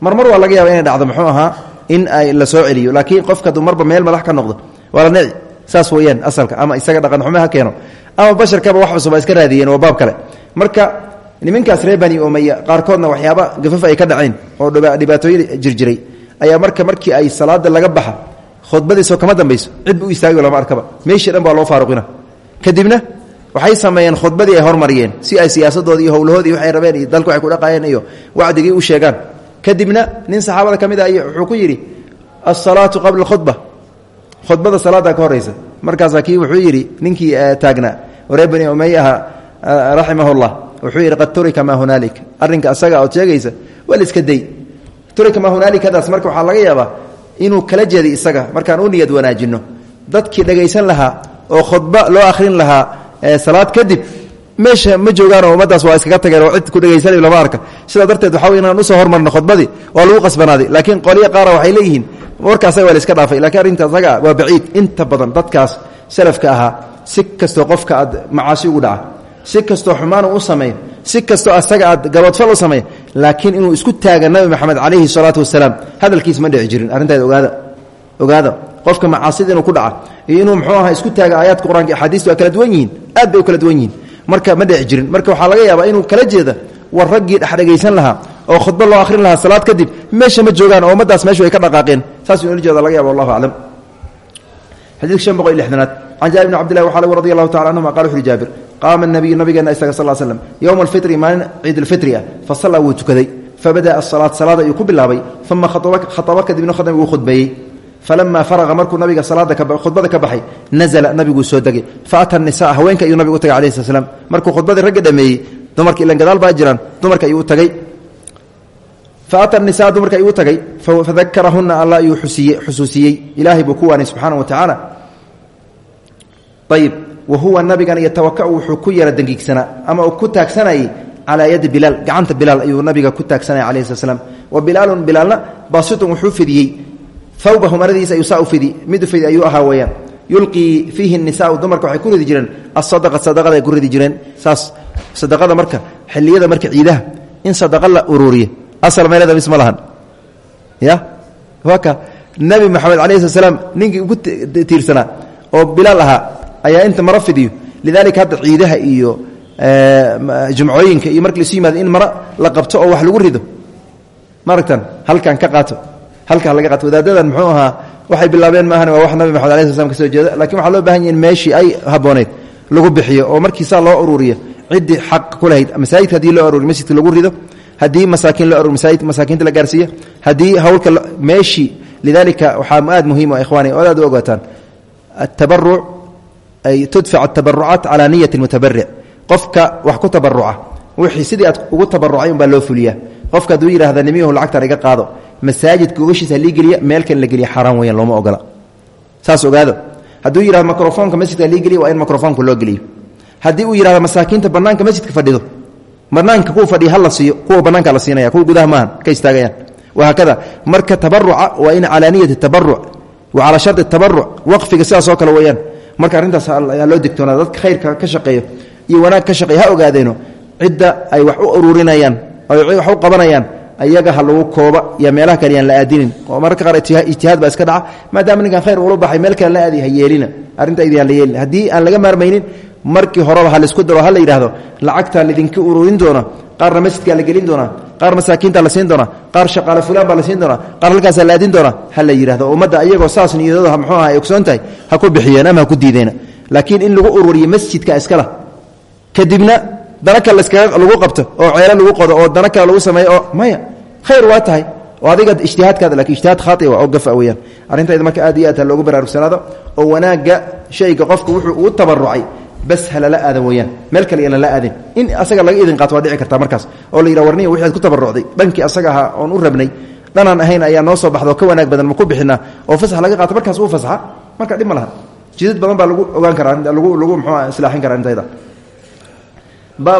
Marmar waa laga yaaba inay dhacdo muxuu ahaa in ay la soo celiyo. Laakiin qofka hadduu marba meel madax ka noqdo waa la nici saas weyaan asalka. Ama isaga dhaqanxume ha keeno. Ama basharkaba wax cusub a iska raadiyeen waa baab kale. Marka nimankaas reer bani umaya qaarkoodna waxyaaba gafaf ay ka dhaceen oo dhibaatooyin jirjiray. Ayaa marka markii ay salaada laga baxa khudbadiisoo kama dambayso. Cid bu u istaagi lama arkaba. Meeshii dhan baa loo faaruqina. Kadibna waxay sameeyeen khudbadii ay hormariyeen. Si ay siyaasadoodii iyo howlahoodii waxay rabeen iyo dalka waxay ku dhaqaayeen iyo wacdigii u sheegaan. Kadibna nin saxaabada ka mid ah wuxuu ku yidhi asalaatu qabla khudba khudbada salaada ka horeysa. Markaasaa kii wuxuu yidhi ninkii taagnaa reer bani umey aha raximahullah wuxuu yidhi qad turika maa hunaalik arrinka asaga ood sheegaysa waa iska day. Turika maa hunaalikadaas marka waxaa laga yaabaa inuu kala jeeday isaga markaan u niyad wanaajinno. Dadkii dhagaysan lahaa oo khudba loo akhrin lahaa salaad kadib meesha ma joogaanoo ummadaas waa iskaga tageen oo cid ku dhegaysanayo lama arka. Sidaa darteed waxa wey inaan u soo hormarno khudbadii waa lagu qasbanaaday. Laakiin qolyo qaara waxay leeyihiin warka asaga waa la iska dhaafay. Lakiin arrinta asaga waa baciid. Inta badan dadkaas salafka ahaa si kastoo qofka aad macaasi ugu dhaca si kastoo xumaan uu u sameeyo si kastoo asaga aad gabadfal u sameeyo laakiin inuu isku taaga nabi maxamed calayhi salaatu wasalaam hadalkiis ma dhici jirin. Arrintaad ogaada ogaada. Qofka macaasida inuu ku dhaca iyo inuu muxuu aha isku taaga aayaadka qur'anka axaadiistu kala duwan yihiin. Aad bay kala duwan yihiin marka ma dhici jirin. Marka waxaa laga yaabaa inuu kala jeeda war raggii dhexdhegaysan lahaa oo khudbo loo akhrin lahaa salaad kadib meesha ma joogaan oo ummaddaas meeshu ay ka dhaqaaqeen. Saasuu inola jeeda laga yaba wallahu aclam. Xadiidka shan boqol lixdanaad. Can jaabir bn cabdillahi waxaa lagu radi allahu tacala anhuma qala wuxu uhi jaabir qaama nabiyu nabigeena isaga sal slam yowma alfitri maalin ciid alfitri ah fa sallaa wuu tukaday fabada'a asalaat salaada ayuu ku bilaabay uma khaaba kadibna nabigu uu khudbeeyey falamaa faraqa markuu nabiga khudbada ka baxay nazla nabiguu soo degay faata nisaa haweenka ayuu nabigu u tagay alayhi slat slam markuu khudbadii ragga dhameeyey dumarka ilan gadaal baa jiraan dumarka ayuu u tagay faata nisaa dumarka ayuu tagay fadakarahuna alla ayuu xusuusiyey ilaahay buu ku waanay subxaana wa tacaala ayib wa huwa nabigan yatawakau wuxuu ku yara dangiigsanaa ama uu ku taagsanayay calaa yadi bilaal gacanta bilaal ayuu nabiga ku taagsanaya alayhi slat slam wa bilaalun bilaalna baasitun wuxuu fidiyey awbahu maradiisa ayuu saa u fidi mid u fidi ayuu ahaa weyaan yulqii fiihi nisaau dumarka waxay ku ridi jireen asadaqa sadaqada ay ku ridi jireen. Saas sadaqada marka xilliyada marka ciidaha in sadaqa la ururiyo asal meeleda mis ma lahan. Ya? Waka nabi maxamed alayhi slat slaam ninkii ugu tiirsanaa oo bilaal ahaa ayaa inta maro fidiyo. Lidalika hadda ciidaha iyo jumcooyinka iyo marki lasu yimaado in maro la qabto oo wax lagu rido. Ka qaato halkaa laga qaato. Wadaadadan muxuu ahaa waxay bilaabeen maahan waa wax nabi maxamed alai sl slam ka soo jeeda. Lakin waxaa loo baahan yahi in meeshii ay habooneyd lagu bixiyo oo markii saa loo ururiyo ciddii xaq ku lahayd. Masaajidka haddii loo aruriyo masjidka lagu rido haddii masaakiin loo aruriyo masaajid masaakiinta la gaarsiiyo haddii hawlka meeshii lidalika waxaa aad muhiim ah ikhwaani ood aad u ogaataan. Atabaruc ay tudfac atabarucaat calaa niyati mutabaric qofka wax ku tabaruca wixii sidii aad ugu tabarucay unbaa loo fuliyaa. Qofka hadduu yidhahda nimiyuhu lacagtan iga qaado masaajidka ogashiisa halii geliya meel kan la geliya xaaraan weyaan looma ogola saas ogaado hadduu yihahdo microfoonka masjidka halii geliya waa in microfoonka loo geliyo. Haddii uu yihahdo masaakiinta banaanka masjidka fadhido banaanka kuwa fadhiya hala siiyo kuwa banaanka la siinaya kuwa gudaha maahan ka istaagayaan. Wahaakada marka tabaruca waa in calaa niyati tabaruc wa calaa shardi tabaruc waqfiga sidaas oo kale weeyaan. Marka arrintaas loo digtoonaa dadka khayrka ka shaqeeyo iyo wanaag ka shaqeeya ha ogaadeeno cidda ay wax u ururinayaan ay wax u qabanayaan ayaga ha lagu kooba iyo meelaha kale la aadinin. Oo mararka qaar ijtihaad baa iska dhaca maadaama ninkan khayr ula baxay meel kale la aadi ha yeelina. Yaan la yeelin. Haddii aan laga maarmaynin markii horeba ha la isku daro ha la yidhahdo lacagtaa ururin doona qaarna masjidkaa la gelin doonaa qaar masaakiinta la siin doonaa qaar shaqaale fulaan baa la siin doonaa qaar halkaasaa la aadin doonaa ha la yidhahdo ummadda saas niyadooda muxuu aha ay ha ku bixiyeen ama ku diideena laakiin in lagu ururiyo masjidka iskala kadibna dana kale lagu qabto oo ceelo lagu qodo oo dana lagu sameeyo maya khayr waa tahay oo adiga ijtihaadkaada laakiin ijtihaad khaati oo gafa weyaan arrintayda marka aad iyo aad ha loogu baraarugsanaado oo wanaagga shayga qofku wuxuu ugu tabarucay bas halala aada weyaan meel kale iyo lala aadin in asaga laga idin qaato waa dhici kartaa markaas oo la yidhah warniya wixi ad ku tabarucday dhankii asaga ahaa oon u rabnay dhanaan ahayn ayaa noo soo baxda oo ka wanaag badan ma ku bixinaa oo fasax laga qaato markaas uu fasaxa marka dhib ma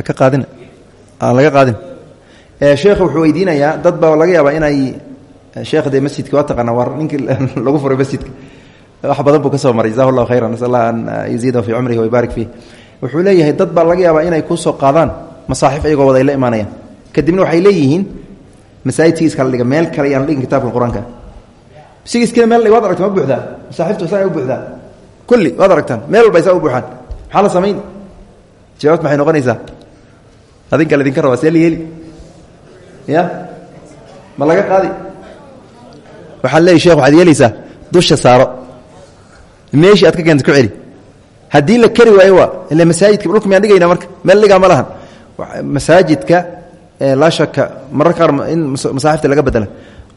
haka qaadina aan laga qaadin. Sheekha wuxuu weydiinayaa dad laga yaabaa inay sheekh dee masjidka waa taqaana war ninkii lagu furay masjidka. Wax badan buu ka soo maray jazahu llahu khayra nasal allah an yaziidahu fii cumrihi wayubaarik fiih wuxuu leeyahay dad laga yaabaa inay ku soo qaadaan masaaxif iyagoo wada ay la imaanayaan kadibna waxay leeyihiin masaajid sigiska la dhiga meel kale yaan dhigin kitabka qur'aanka. Sigiskina meel waad aragta ma buuxdaa masaaxiftu saa u buuxdaa kulli waad aragtaan meel walba saa u buuxaan. Maxaa la samayn? Jawaabta maxay noqonaysaa adinka laydinka rabaa see la yeeli ya? Ma laga qaadi? Waxaan leeyahy shekh waxaad yeelaysaa dusha saaro. Meeshii aad ka keenta ku celi. Haddii la keri waayo waa ila masaajidka dhulka miyaan dhigayna marka? Meel dhigaa ma lahan. Masaajidka laa shaka marar qaar in masaaxifta laga bedela.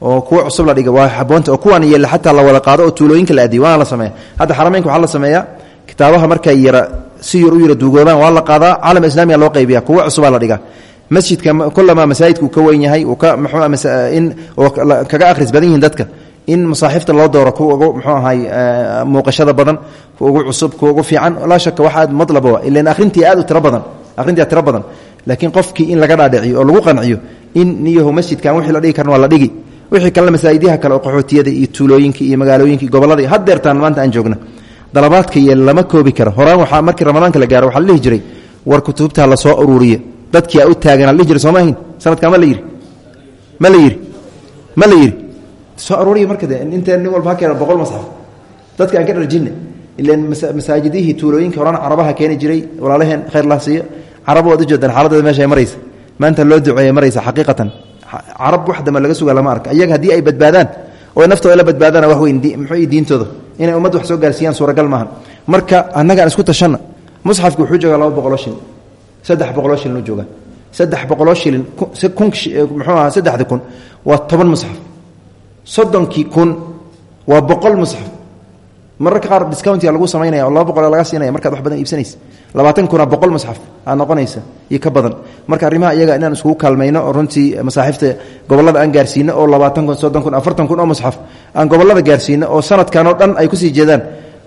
Oo kuwa cusub la dhiga waa haboonta oo kuwaan yeela xataa la wada qaado oo tuulooyinka la aadiyo waana la sameeya hadda xarameynka waxaa la sameeyaa kitaabaha markay yara si yar u yara duugoobaan waa la qaadaa caalam islamiga loo qaybiya kuwa cusubaa la dhigaa. Masjidka kulamaa masaajidka uu ka weyn yahay ka mxuin oo kaga akhris badan yihiin dadka. In masaaxifta loo dooro kuwa ugu mxuu ahay muuqashada badan kuwa ugu cusub kuwa ugu fiican laa shaka wax aad madlaba ilan akhrintii aad u tiro badan akhrintii aad tiro badan. Laakiin qofkii in laga dhaadhiciyo oo lagu qanciyo in niyaho masjidkan wixii la dhigi karna waa la dhigi. Wixii kalena masaajidyaha kale oo qaxootiyada iyo tuulooyinka iyo magaalooyinka gobollada hadeertaan maanta aan joogna dalabaadka iyo lama koobi karo. Horaan waxaa markii ramadaanka la gaaro waxaa la jiray war kutubtaa la soo uruuriya dadkii a u taagan la jiray sooma ahayn ma la yidhi? Ma la yidhi? Ma la yidhi? Soo aruuriya marka intee nin walba ha keena boqol masxaf dadka aan ka dharjinna ilan masaajidihii tuulooyinka horaan carabaha keeni jiray walaalaheen khayr lah siiyo. Carab waad u jeedaan xaaladeeda meesha ay maraysa. Maanta loo duceeya maraysa xaqiiqatan. Carab wax damba laga sugaa lama arka. Iyaga haddii ay badbaadaan oo naftooda la badbaadana wax weyn muxuu diintooda? Inay ummadda wax soo gaarsiiyaan suuragal maaha marka annaga aan isku tashanna musxafki wuxuu joogaa laba boqoloo shilin. Saddex boqoloo shilin u joogaa. Saddex shilin kun muxuu ahaa saddexda kun waa toban musxaf. Soddonkii kun waa boqol musxaf. Mararka qaar discountiga lagu samaynaya oo laba boqol laga siinaya markaad wax badan iibsanaysa labaatan kuna boqol musxaf aa noqonaysa iyo ka badan. Marka arrimaha iyaga inaan iskugu kaalmayno oo runtii masaaxifta gobollada aan gaarsiino oo labaatan kun soddon kun afartan kun oo musxaf aan gobollada gaarsiino oo sanadkan oo dhan ay ku sii jeedaan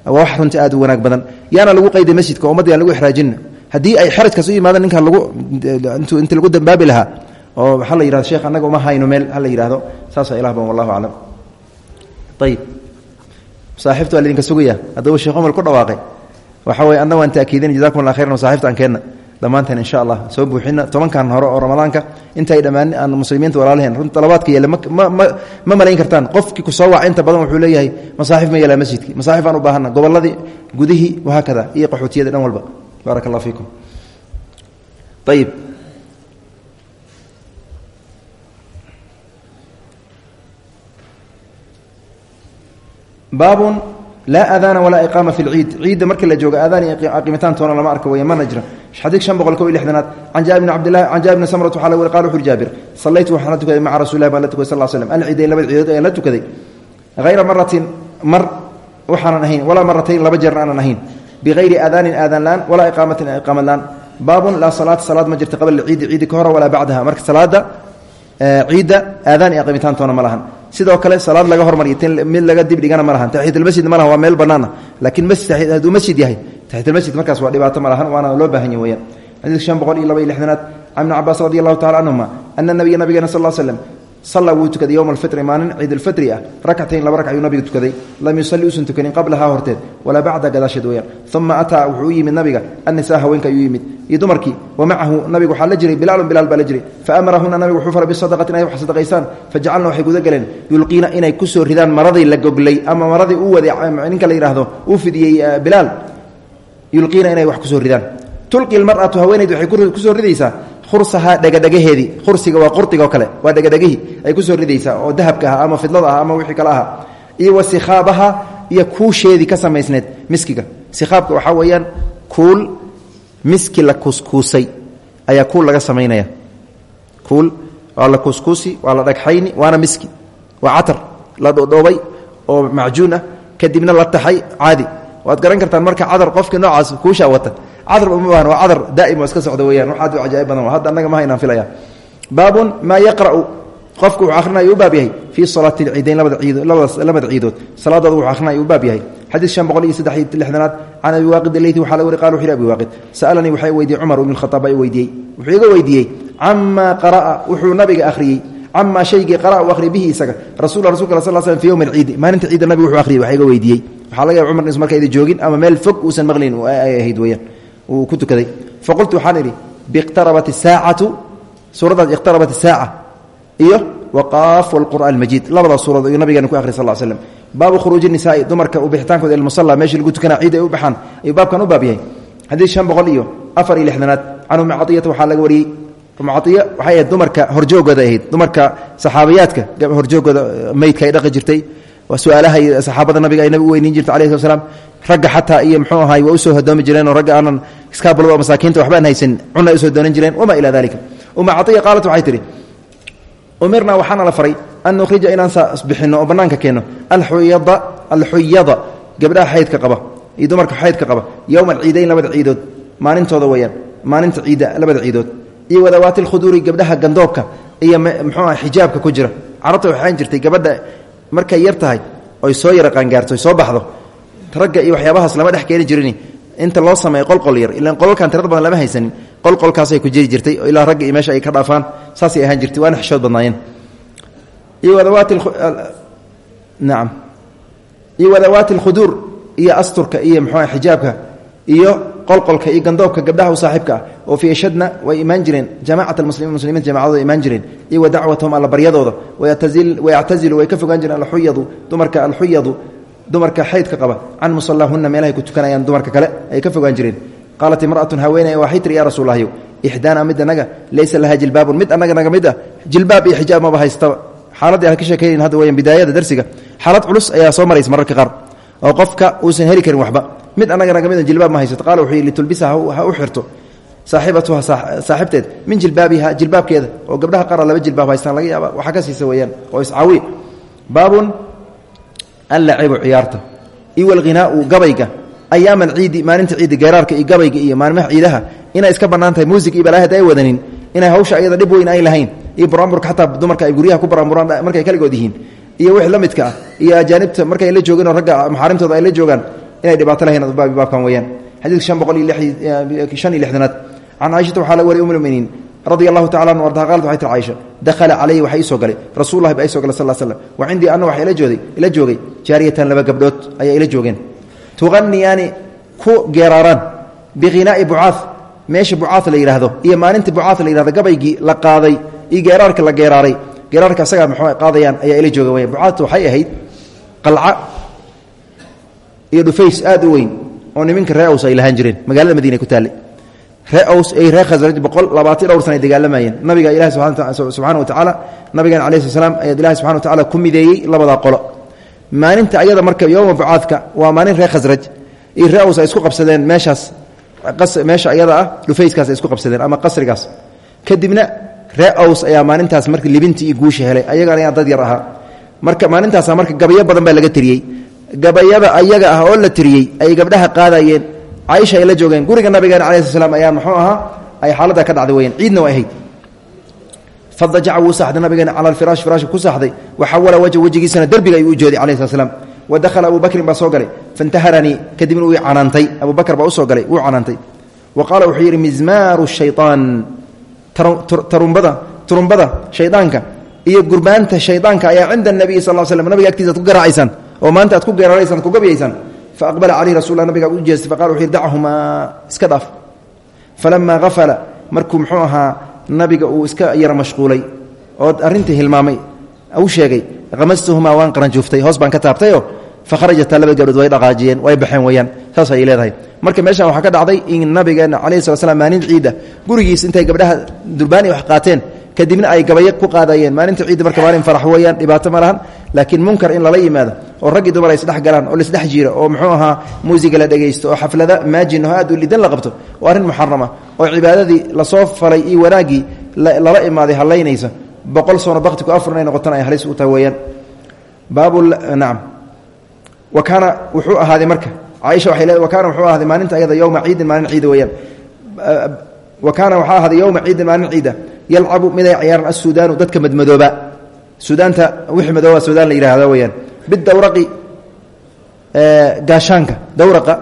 waa wax runtii aad u wanaag badan. Yaana lagu qayday masjidka o ummadda lagu ixraajina haddii ay xerajkaas u yimaadaan ninka lagu inta lagu dambaabi lahaa oo waxaa la yihahdo sheekh annaga uma hayno meel ha la saasa ilah ban wallahu aclam. Ayib masaaxifta waa laidinka sugaya haddaba sheekh umar ku dhawaaqay waxa weye adna waan taakiidin jazakum allah khayran masaaxifta aan keenna. Dhammaanteen insha allah soo buuxina tobankan hore oo ramadaanka. Intay dhammaan aan muslimiinta walaalaheen runta dalabaadka yeele ma malayn kartaan. Qofkii ku soo waca inta badan wuxuu leeyahay masaaxif ma yeelaa masjidkii. Masaaxif aan u baahana gobolladii gudihii wahaakada iyo qaxootiyada dhan walba. Baaraka fiikum. Ayib baabun laa aadaana walaa iqaama fi lciid ciidda marka la joogo aadaan iyo toona lama arka weya mana jira xadiid shan boqol kow iyo lixdanaad can jaabir bni cabdillahi can jaabir bni samrat waxaa la weri qala wuxu uri sallaytu waxaan la tukaday maca rasulilah baan la tukaday sal slam alciidayn la tukaday hayra maratin mar waxaanan ahayn walaa maratayn laba jeerna aanan ahayn bigayri aadaanin aadaan laan walaa iqaamatin iqaamad laan baabun laa salaata salaad ma jirta qabla ciidi ciidi ka hora marka salaada ciidda aadaan iyo toona ma sidoo kale salaad laga hormariyo t mid laga dibdhigana ma lahan. Taxiyatulmasjid ma lahan waa meel bannaana laakiin masjid hadduu masjid yahay taxiyatulmasjid markaas waa dhibaato ma lahan waana loo baahan yahy weyaan xadiidka shan boqol iyo laba iyo lixdanaad can ibni cabaas radi allahu tacala canhuma ana nabiya nabigeena sal slem sallaa wuu tukaday yowma alfitri maalin ciid alfitri ah rakcatayn laba rag ayuu nabiga tukaday. Lam yusalli uusan tukanin qablahaa horteed walaa bacda gadaasheed weyaan uma ataa wuxuu u yimid nabiga annisaa haweenka ayuu yimid. Iyo dumarkii wa macahu nabigu waxaa la jiray bilaalun bilaal baa la jiray. Faamarahuna nabigu wuxuu faray bisadaqati inay wax sadaqaysaan. Fajacalna waxay guda galeen yulqiina inay ku soo ridaan maradii la goglay ama maradii u waday ninka la yidhaahdo uu fidiyey bilaal. Yulqiina inay wax ku soo ridaan. Tulqi lmar'atu haweenayd waxay ku soo ridaysaa khursahaa dhegadhegaheedii khursiga waa qurdigoo kale waa dhegadhegihii ay ku soo ridaysaa oo dahabka ah ama fidlada ah ama wixii kale aha iyo wa sikhaabaha iyo kuusheedii ka samaysneed miskiga. Sikhaabka waxaa weeyaan kuul miski la kuuskuusay ayaa kuul laga samaynaya. Kuul waa la kuuskuusi waa la dhagxayni waana miski. Waa catar. La dhoodhoobay oo macjuun ah. Kadibna la taxay caadi waad garan kartaan marka cadar qofkii noocaas kuushaa wata cadar uma baahan waa cadar daa'im oo iska socda weeyaan. Wax aad u cajaa'ib badan hadda annaga ma haynaan filaya baabun maa yaqra'u. Qofku wuxuu akhrinaya u baab yahay. Fii salaati lciidayn labada ciido labada ciidood. Salaadooda wuxuu akhrinaya u baab yahay. Xadiid shan boqol iyo saddex iyo lixdanaad. Can abi waaqid aleyti waxaa la wari qala wuxu yhi abi waaqid sa'alanii waxaa weydiiyey cumar ibn khataab baa i weydiiyey wuxuu iga weydiiyey camaa qara'a wuxuu nabiga akhriyey. Camaa shaygii qara'a u akhriya bihi isaga. Rasul rasulka sal slm fi yowmi alciidi maalinta ciidda nabigu wuxuu akhriyey waxaa iga weydiiyey waxaa laga cumar ins marka idi joogin ama meel fog uusan maqlayn ay ahayd weeyaan. Uu ku tukaday. Faqultu waxaan idhi biiqtarabat isaacatu suuraddaas iqtarabat isaaca iyo waqaaf walqur'aan almajiid. Labadaas suuradood ayuu nabigeena ku akhriy sal l slem baabu khuruuji nisaa'i dumarka u bixitaankooda ilmusalla meeshii lagu tukanaa ciid ay u baxaan ayuu baabkan u baab yahay. Xadiid shan boqol iyo afar iyo lixdanaad can ummi cadiyata waxaa laga wariyey. Ummi cadiya waxay ahayd dumarka horjoogooda ahayd dumarka saxaabiyaadka horjoogooda meydka ay dhaqi jirtay waa su'aalaha nabiga ay nabigu weyniin jirta alayh slat slam ragga iyo mxuu ahaay waa u soo hodoomi jireen oo ragga aanan iskaabulada oo masaakiinta waxbaan haysan cuna u soo doonan jireen wamaa ilaa dalika umma caiya qaalat waxay tihi umirnaa waxaana la faray an nukhrija inaan bixinno oo bannaanka keenno alxuyada gabdhaha xaydka qaba iyo dumarka xaydka qaba yowma alciidayn labada ciidood maalintooda weeyaan maalinta ciidda labada ciidood iyo wadawaati lkhuduuri gabdhaha gandoobka iyo mxuu aha xijaabka ku jira. Carabta waxaan jirtay gabadha markay yar tahay oy soo yara qaangaarto soo baxdo ragga iyo waxyaabahaas lama dhex keeni jirin inta loo sameeyo qolqol yar ilaan qolalkan tirada badan lama haysanin qolqolkaasay ku jiri jirtay oo ilaa ragga iyo meesha ay ka dhaafaan saasay ahaan jirtay waana xishood badnaayeen. Iyo wadawaati nacam iyo wadawaati alkhuduur iyo asturka iyo muxuuah xijaabka iyo qolqolka iyo gandoobka gabdhaha u saaxiibka ah oo fii ashadna way imaan jireen. Jamacat almuslimiin muslimiinta jamacadooda imaan jireen. Iyo wa dacwatahum alla baryadooda. Wayactazilu way ka fogaan jireen alxuyadu dumarka alxuyadu dumarka xaydka qaba. Can musalaahunna meelahay ku tukanayaan dumarka kale ay ka fogaan jireen. Qaalat imra'atun haweeney waxay tiri yaa rasuulallahi ixdaana mid annaga laysa laha jilbaabun. Mid annaga naga mid ah jilbaab iyo xijaab maba haystaba xaaladii aan ka sheekaynayn hadda weyaan bidaayada darsiga. Xaalad culus ayaa soo maraysa mararka qaar. Oo qofka uusan heli karin waxba. Mid annaga naga mid jilbaab ma haysato saaxibatuha saaxibteed min jilbaabiha jilbaabkeeda oo gabdhaha qaara laba jilbaab haystaan laga yaaba waxaa ka siisa weeyaan oo iscaawiya baabun allacibu ciyaarta. Iyo walghinaau gabayga ayaama alciidi maalinta ciidda geeraarka iyo gabayga iyo maalmaha ciidaha inay iska bannaan tahay muusig iyo balaahad ay wadanin inay hawsha ayada dhib weyn ay lahayn iyo buraamburka xataa dumarka ay guryaha ku buraamburaan markay kaligood yihiin iyo wix la midka ah iyo ajaanibta markay la joogeen oo ragga maxaarimtooda ay la joogaan inay dhibaato lahayn baabi baabkan weeyaan. Xadiidka shan boqol iyo shan iyo lixdanaad can caaishata waxaa laga wariy umulmuminiin radia allahu tacala an ardaha qalat waxay tir caaisha dakhala calayhi waxaa ii soo galay rasuulullahi baa ii so galay sal slam wa cindii anna waxaa ila joogay jaariyatan laba gabdhood ayaa ila joogeen tuqaniyaani ku geeraaraan bihinaa'i bucaad meesha bucaad la yidhaahdo iyo maalinta bucaad la yidhahdo gabaygii la qaaday iyo geeraarka la geeraaray geeraarka asagaa muxuu qaadayaan ayaa ila jooga weya bucaadta waxay ahayd qalca iyo dhufays aad u weyn oo niminka ree aws ay lahaan jireen magaalada madiina ku taallay ree ay ree khasraj boqol labaatan dhowr sana ay dagaalamayeen nabiga ilahi subxana wa tacaala nabigan calayi sl slam ayaad ilahi subxana wa tacala ku mideeyey labadaa qolo. Maalinta ayada marka yowma bucaadka waa maalin ree khasraj. Iyo ree ay isku qabsadeen meeshaas meesha ayada ah dhufayskaas ay isku qabsadeen ama qasrigaas. Kadibna ree ayaa maalintaas marka libintii iyo guusha helay. Ayagan ayaa dad yar ahaa. Marka maalintaasa marka gabayo badan baa laga tiriyey. Gabayada ayaga ah oo la tiriyey ay gabdhaha qaadayeen caaisha ay joogeen. Guriga nabigeena cala sl slam ayaa muxuu ahaa ay xaaladda ka dhacday weyaan ciidna way ahayd. Fadajaca wuu saxday nabigeena cala alfiraash firaashka ku saxday waxawala wajha wejigiisana derbiga ayuu u slam wa dakhala abu bakrin baa soo galay. Faintaharanii kadibna wuu canaantay. Abu bakr baa u soo galay wuu canaantay. Wa qaala wuxuu yidhi mizmaaru shayaan tarumbada shaydaanka iyo gurbaanta shaydaanka ayaa cinda nabiyi sal slm nabiga agtiisa ad ku garaacaysaan oo maanta aad ku geeraraysaan ku gabyaysaan faaqbala caleyhi rasul nabiga u jeestay faqala wuxu yidhi dachumaa iska dhaaf falamaa hafala markuu muxuu ahaa nabiga uu iska yara mashquulay oo arrintii hilmaamay u sheegay hamastuhumaa waan qaranjuuftay hoos baan ka taabtayoo fakharajata laba gabdhood way dhaqaajiyeen way baxeen weyaan saas ayay leedahay marka meeshan waxaa ka dhacday in nabigeena calayhi sala slam maalin ciidda gurigiis intay gabdhaha durbaani wax qaateen kadibna ay gabayo ku qaadayeen. Maalinta ciidda marka maalin farax weeyaan dhibaato ma laakiin munkar in lala yimaado oo raggii dumar ay isdhex galaan oo laisdhex jiiro oo muxuu ahaa muusiga la dhegaysto oo xaflada maajino aad u lidan la qabto waa arrin muxarama oo cibaadadii la soo falay iyo wanaaggii lala imaaday hallaynaysa boqol sano bakti ku afur inay noqotana ay halis u tahay weeyaan. Baabu nacam wuxuu ahaaday marka caaisha waxay leedahay wa wuxuu ahaaday maalinta ayada yowma ciidin maalin ciida weeyaan. Wa kaana waxaa ahaaday yowma maalin ciida yalcabu miday ciyaaran assudaanu dadka madmadooba. Sudaanta wixii madooba sudaan la yidhahda weyaan bidawraqi gaashaanka dawraqa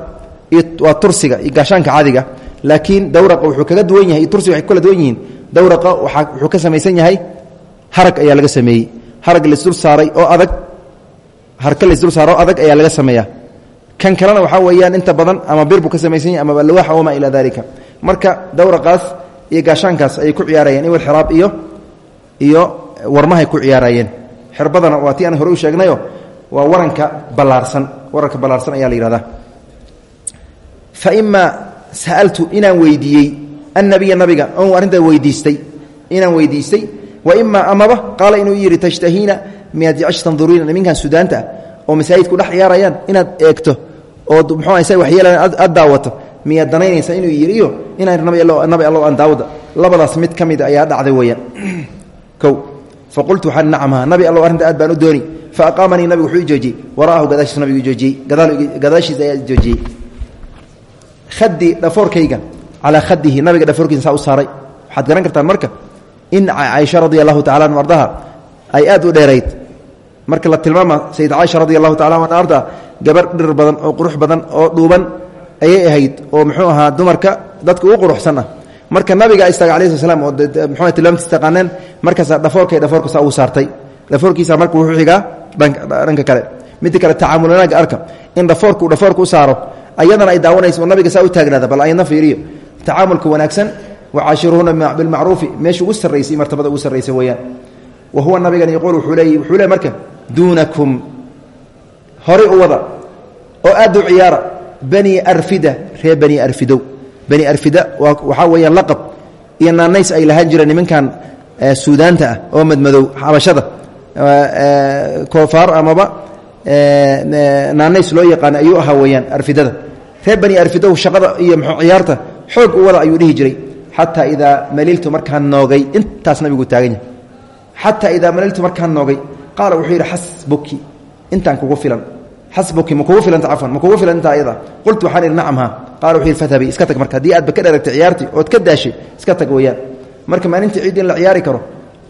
iyo tursiga iyo caadiga. Laakiin dawraqa wuxuu kaga duwan yahay tursiga waxay kala duwan yihiin. Dawraqa wuxuu ka samaysan yahay harag ayaa laga sameeyey. Harag laisdul saaray oo adag harka laisdul saaro adag ayaa laga sameeyaa kan kalena waxaa weeyaan inta badan ama bir ka samaysan yahay ama alwaaxa wamaa ilaa dalika marka dawraqaas iyo gaashaankaas ayay ku ciyaarayeen. Iwal xiraab iyo iyo warmahay ku ciyaarayeen. Xirbadana waa tii aan hore u sheegnayo waa waranka ballaarsan. Waranka ballaarsan ayaa la yihahdaa fa imaa sa'altu inaan weydiiyey annabiya nabiga on arrintaa weydiistay inaan weydiistay wa imaa amaba qaala inuu yidhi tashtahiina miyaad jecesha tanduriina niminkan sudaanta ah oo masaajidku dhex ciyaarayaan inaad eegto ood muxuu say waxyeelaan aad daawato miyaad danaynaysaa inuu yidhi iyo inaan nabi allow aan daawada labadaas mid ka mida ayaa dhacday weeyaan. Kow faqultu waxaan nacamha nabi allow arrinta aad baan u dooni fa aqaamanii nabigu wuxuu i joojiyey wara'ahu gadaashiis nabigu joojiyey gadaashiis ayaa joojiyey. Khadii dhafoorkayga calaa khadihi nabiga dhafoorkiisa u saaray. Waxaad garan kartaan marka in caaisha radia allahu tacala an ay aad u dheerayd. Marka la tilmaama sayid caaisha radi allahu tacala an gabar dhir badan oo qurux badan oo dhuuban ayay ahayd oo muxuu ahaa dumarka dadka ugu quruxsan ah marka nabiga istaaga alai sl slam oo mxu tilmaamtiis taqaaneen markaasaa dhafoorkay dhafoorkusaa uu saartay. Dhafoorkiisa marka wuxuu xigaa dhanka kale. Midda kale tacaamul wanaagga in dhafoorku dhafoorku u saaro. Ayadana ay daawanayso nabiga saa u taagnaada bal ayadna fiiriyo. Tacaamulka wanaagsan wacaashiruhuna bilmacruufi meesha ugu sarraysay martabada ugu sarraysa weeyaan. Wa huwa nabigan yaquul wuxuu leey marka duunakum. Horay u wada. Oo aad u ciyaara bani arfida reer bani arfidow. Bani arfida waxaa weeyaan laqab iyo naanays ay lahaan jireen nimankan suudaanta ah oo madmadow xabashada koofaar amaba naanays loo yaqaana ayuu ahaa weeyaan arfidada. Reer bani arfidow shaqada iyo mxuu ciyaarta xoog u wada ayuu dhihi jiray. Xataa idaa maliltu markaan noogay intaas nabigu taagan yahay. Xataa idaa maliltu markaan noogay qaala wuxuu yidhi xasbuki intaan xasbuki ma kugu filanta cafwan ma kugu filan intaa ayada qultu waxaan idhi nacam ha qaala wuxuu yidhi fadhabi iska tag marka haddii aadba ka dheragtay ciyaartii ood ka daashay iska tag weeyaan marka maalinta ciid in la ciyaari karo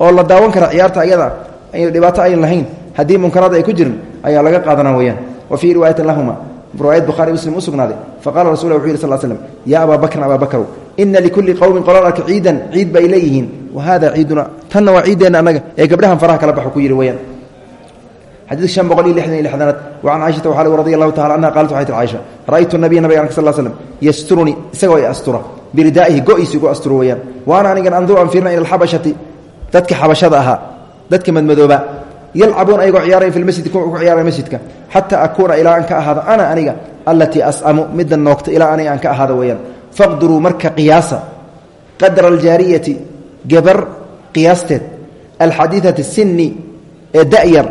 oo la daawan kara ciyaarta ayada ay dhibaato ayn lahayn haddii munkaraad ay ku jirin ayaa laga qaadana weyaan wa fii riwaayatin lahuma riwaayad buhari muslim u sugnaaday faqala rasul wuxu yih sal slm yaa abaa bakrin abaa bakrow ina likulli qowmin qolal arka ciidan ciid bay leeyihiin wa hada ciiduna tanna xadiid shan boqol iyo lixdan iyo lixdanaad wacan caaishata waxaa lg radi allahu tacala anha qalat waxay tir caaisha ra'aytu nabiya nabiga anka sal slm yasturunii isagoo i astura biridaa'ihi go-iisi igu asturo weyaan waana anigan anduru aan fiirna ila alxabashati dadka xabashada ahaa dadka madmadooba yalcabuuna ayagoo ciyaaraya fi lmasjidi kuwa ku ciyaaraya masjidka xataa akuuna ilaa aan ka ahaado ana aniga allatii as'amu midda noogta ilaa aniga aan ka ahaado weyaan faqduruu marka qiyaasa qadra aljaariyati gabar qiyaasteed alxadiidati sinni ee da'yar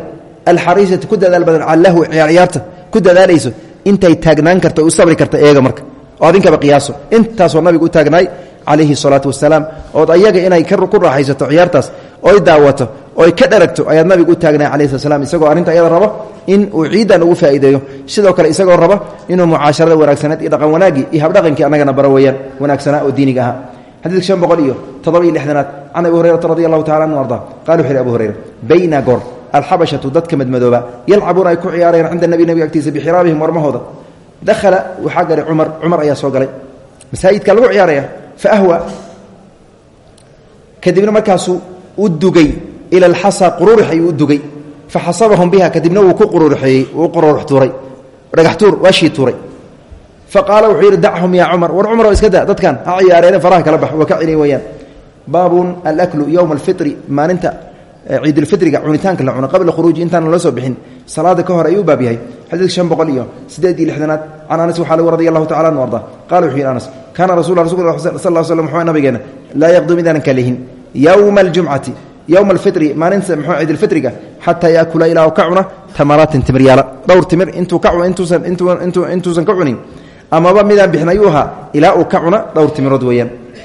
alxariisati ku dadaal badan callahu ciyaarciyaarta ku dadaalayso intay taagnaan karta u sabri karta eega marka. Oo adinkaba qiyaaso. Intaasoo nabigu u taagnaay calayhi salaatu wasalaam ood ayaga inay ku raaxaysato ciyaartaas oy daawato oy ka dharagto ayaad nabigu u taagnaay calayi slat slam isagoo arrinta ayada rabo in uu ciidan ugu faa'iideeyo. Sidoo kale isagoo raba inuu mucaasharada wanaagsaneed iyo dhaqan wanaaggii iyo habdhaqankii annagana bara weeyaan wanaagsanaa oo diiniga ahaa. Xadiidka boqol iyo toddoba iyo lixdanaad can abi hurayrata radi allahu tacala arda qala wuxu abu hurayra bayna goor alxabashatu dadka madmadooba yalcabuuna ay ku ciyaarayaan cinda nabi nabiga agtiisa bixiraabihim warmahooda. Dakhala waxaa galay cumar cumar ayaa soo galay. Masaajidka lagu ciyaaraya fa ahwa. Kadibna markaasuu u dugay ila alxasa qururix ayuu u dugay. Fa xasabahum biha kadibna wuu ku qururixeeyey wuu qururix tuuray. Dhagax tuur waashii tuuray. Fa qaala wuxuu yidhi dachum yaa cumar. War cumar oo iska da dadkan ha ciyaareene faraha kala bax waa ka celiy weeyaan baabun alaklu yowma alfitri maalinta ciidulfitriga cunitaanka la cuno qabla khuruuji intaana loo soo bixin salaada ka hor ayuu baab yahay. Xadiidka shan boqol iyo siddeed iyo lixdanaad can anas waxaa lagu radi allahu tacala anu arda qala wuxuu yidhi anas kaana rasul rasulka sal l slm muxuu nabigeena laa yaqdum idaanan kalihin yowma aljumcati yowma alfitri maalinta muxuu ciidulfitriga xataa yaakula ilaa ka cuna tamaraatin timiryaala dhowr timir intuu ka intuusan ka cunin. Amaba midaan bixin ayuu ahaa ilaa uu ka cuna dhowr timirood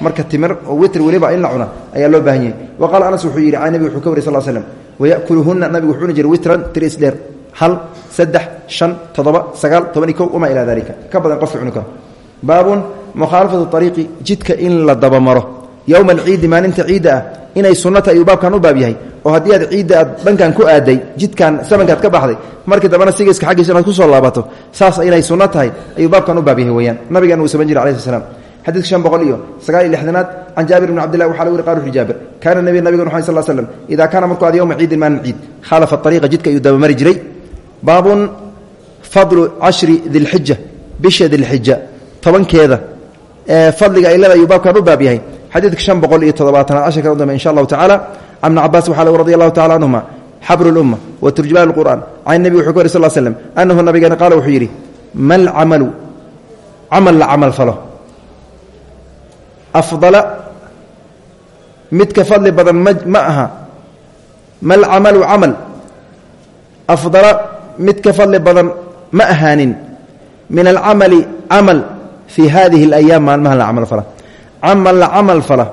marka timir oo witr weliba in la cuna ayaa loo baahan yahay anas wuxuu yidhi can nabiga wuxuu ka wariy sal slm waya'kuluhunna nabigu wuxuu cuni witran tiris dheer hal saddex shan toddoba sagaal toban iyo kow wamaa ilaa ka badan qofka cuni karo. Baabun mukhaalafatu jidka in la dabamaro. Yowma alciidi maalinta ciidda ah inay sunnata ayuu baabkan u baab oo haddii aad ciidda aad ku aaday jidkan samankaad ka baxday markii dambana sigayska xaggiisa ku soo laabato saas inay sunno tahay ayuu u baab yahay nabigan uu samayn jira alai slam xadiidka shan boqol iyo sagaal iyo lixdanaad can jaabir bni cabdillahi waxaa lagu yiri qal wuxu jaabir kaana nabiy nabigan waxay sal slam idaa kaana markuu aad yowma ciidin maalin ciid. Khaalafa ariiqa jidka ayuu dabamari jiray. Baabun fadlu cashri dilxija bisha dilxija tobankeeda ee fadliga ay leeda ayuu baabkan u baab yahay. Xadiidka shan boqol iyo toddobaatanaad casharkan u dambe insha allahu tacala can bni cabaas waxaa lagu radi allahu tacala canhuma xabru lumma wa turjumaan lqur'an can nebi wuxuu ka wari sal slm annahu nabigeena qaala wuxuu yidhi mal camalu camal la camal falo afdala mid ka fadli badan ma aha mal camalu camal afdala mid ka fadli badan ma ahaanin min alcamali camal fii hadihi alayaam maalmahan la camal fala camal la camal fala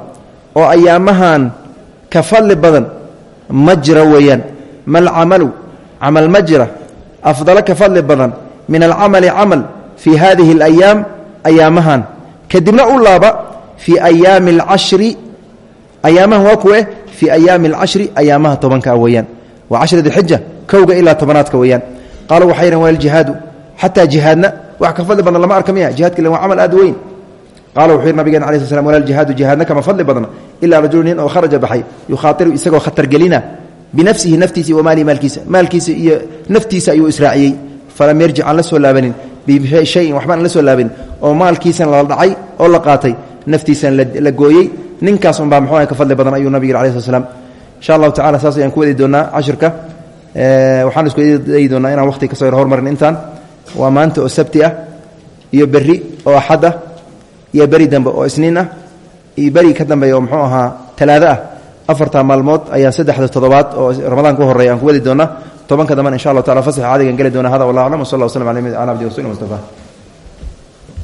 oo ayaamahan ka fadli badan ma jira weeyaan mal camalu camal ma jira afdala ka fadli badan min alcamali camal fii hadihi alayaam ayaamahan kadibna u laaba fii ayaami alcashri ayaamahan waa kuwe fii ayaami alcashri ayaamaha tobanka ah weeyaan. Waa cashri dilxija kowga ilaa tobanaadka weeyaan. Qaalu waxay yidhan waa aljihaadu xataa jihaadna wax ka fadli badan lama arka miya jihadka ilan waa camal aad weyn. Qaala wuxuu yidhi nabigeen alai sl slam walaa jihaadu jihaadna kama fadli badna ilaa rajulu nin oo kharaja baxay yukhaatiru isagoo khatargelina binafsihi naftiisa wa maalihi maalkiisa maalkiisa iyo falam yarjic aan la soo laabanin bishayin waxbaan la soo laabanin oo la dhacay oo la qaatay naftiisana la gooyey. Ninkaas unbaa muxuu ah ka fadli badan ayuu nabig yiri alai sl slam insha allahu tacala saas ayaan ku wadi doonaa cashirka waxaan isku dayi doonaa inaan waqti ka soo yar hormarin intaan. Waa maanta oo sabti ah iyo beri oo axad ah iyo beri dambe oo isniin ah iyo beri ka dambeeya oo muxuu ahaa talaado ah. Afartaa maalmood ayaa saddexda toddobaad oo ramadaan ku horeya aan ku wadi doonaa tobanka dambena insha allahu tacala fasaxa caadigan geli doona hada wallah aclam w sal lla w slm ala abdi rasul mustafa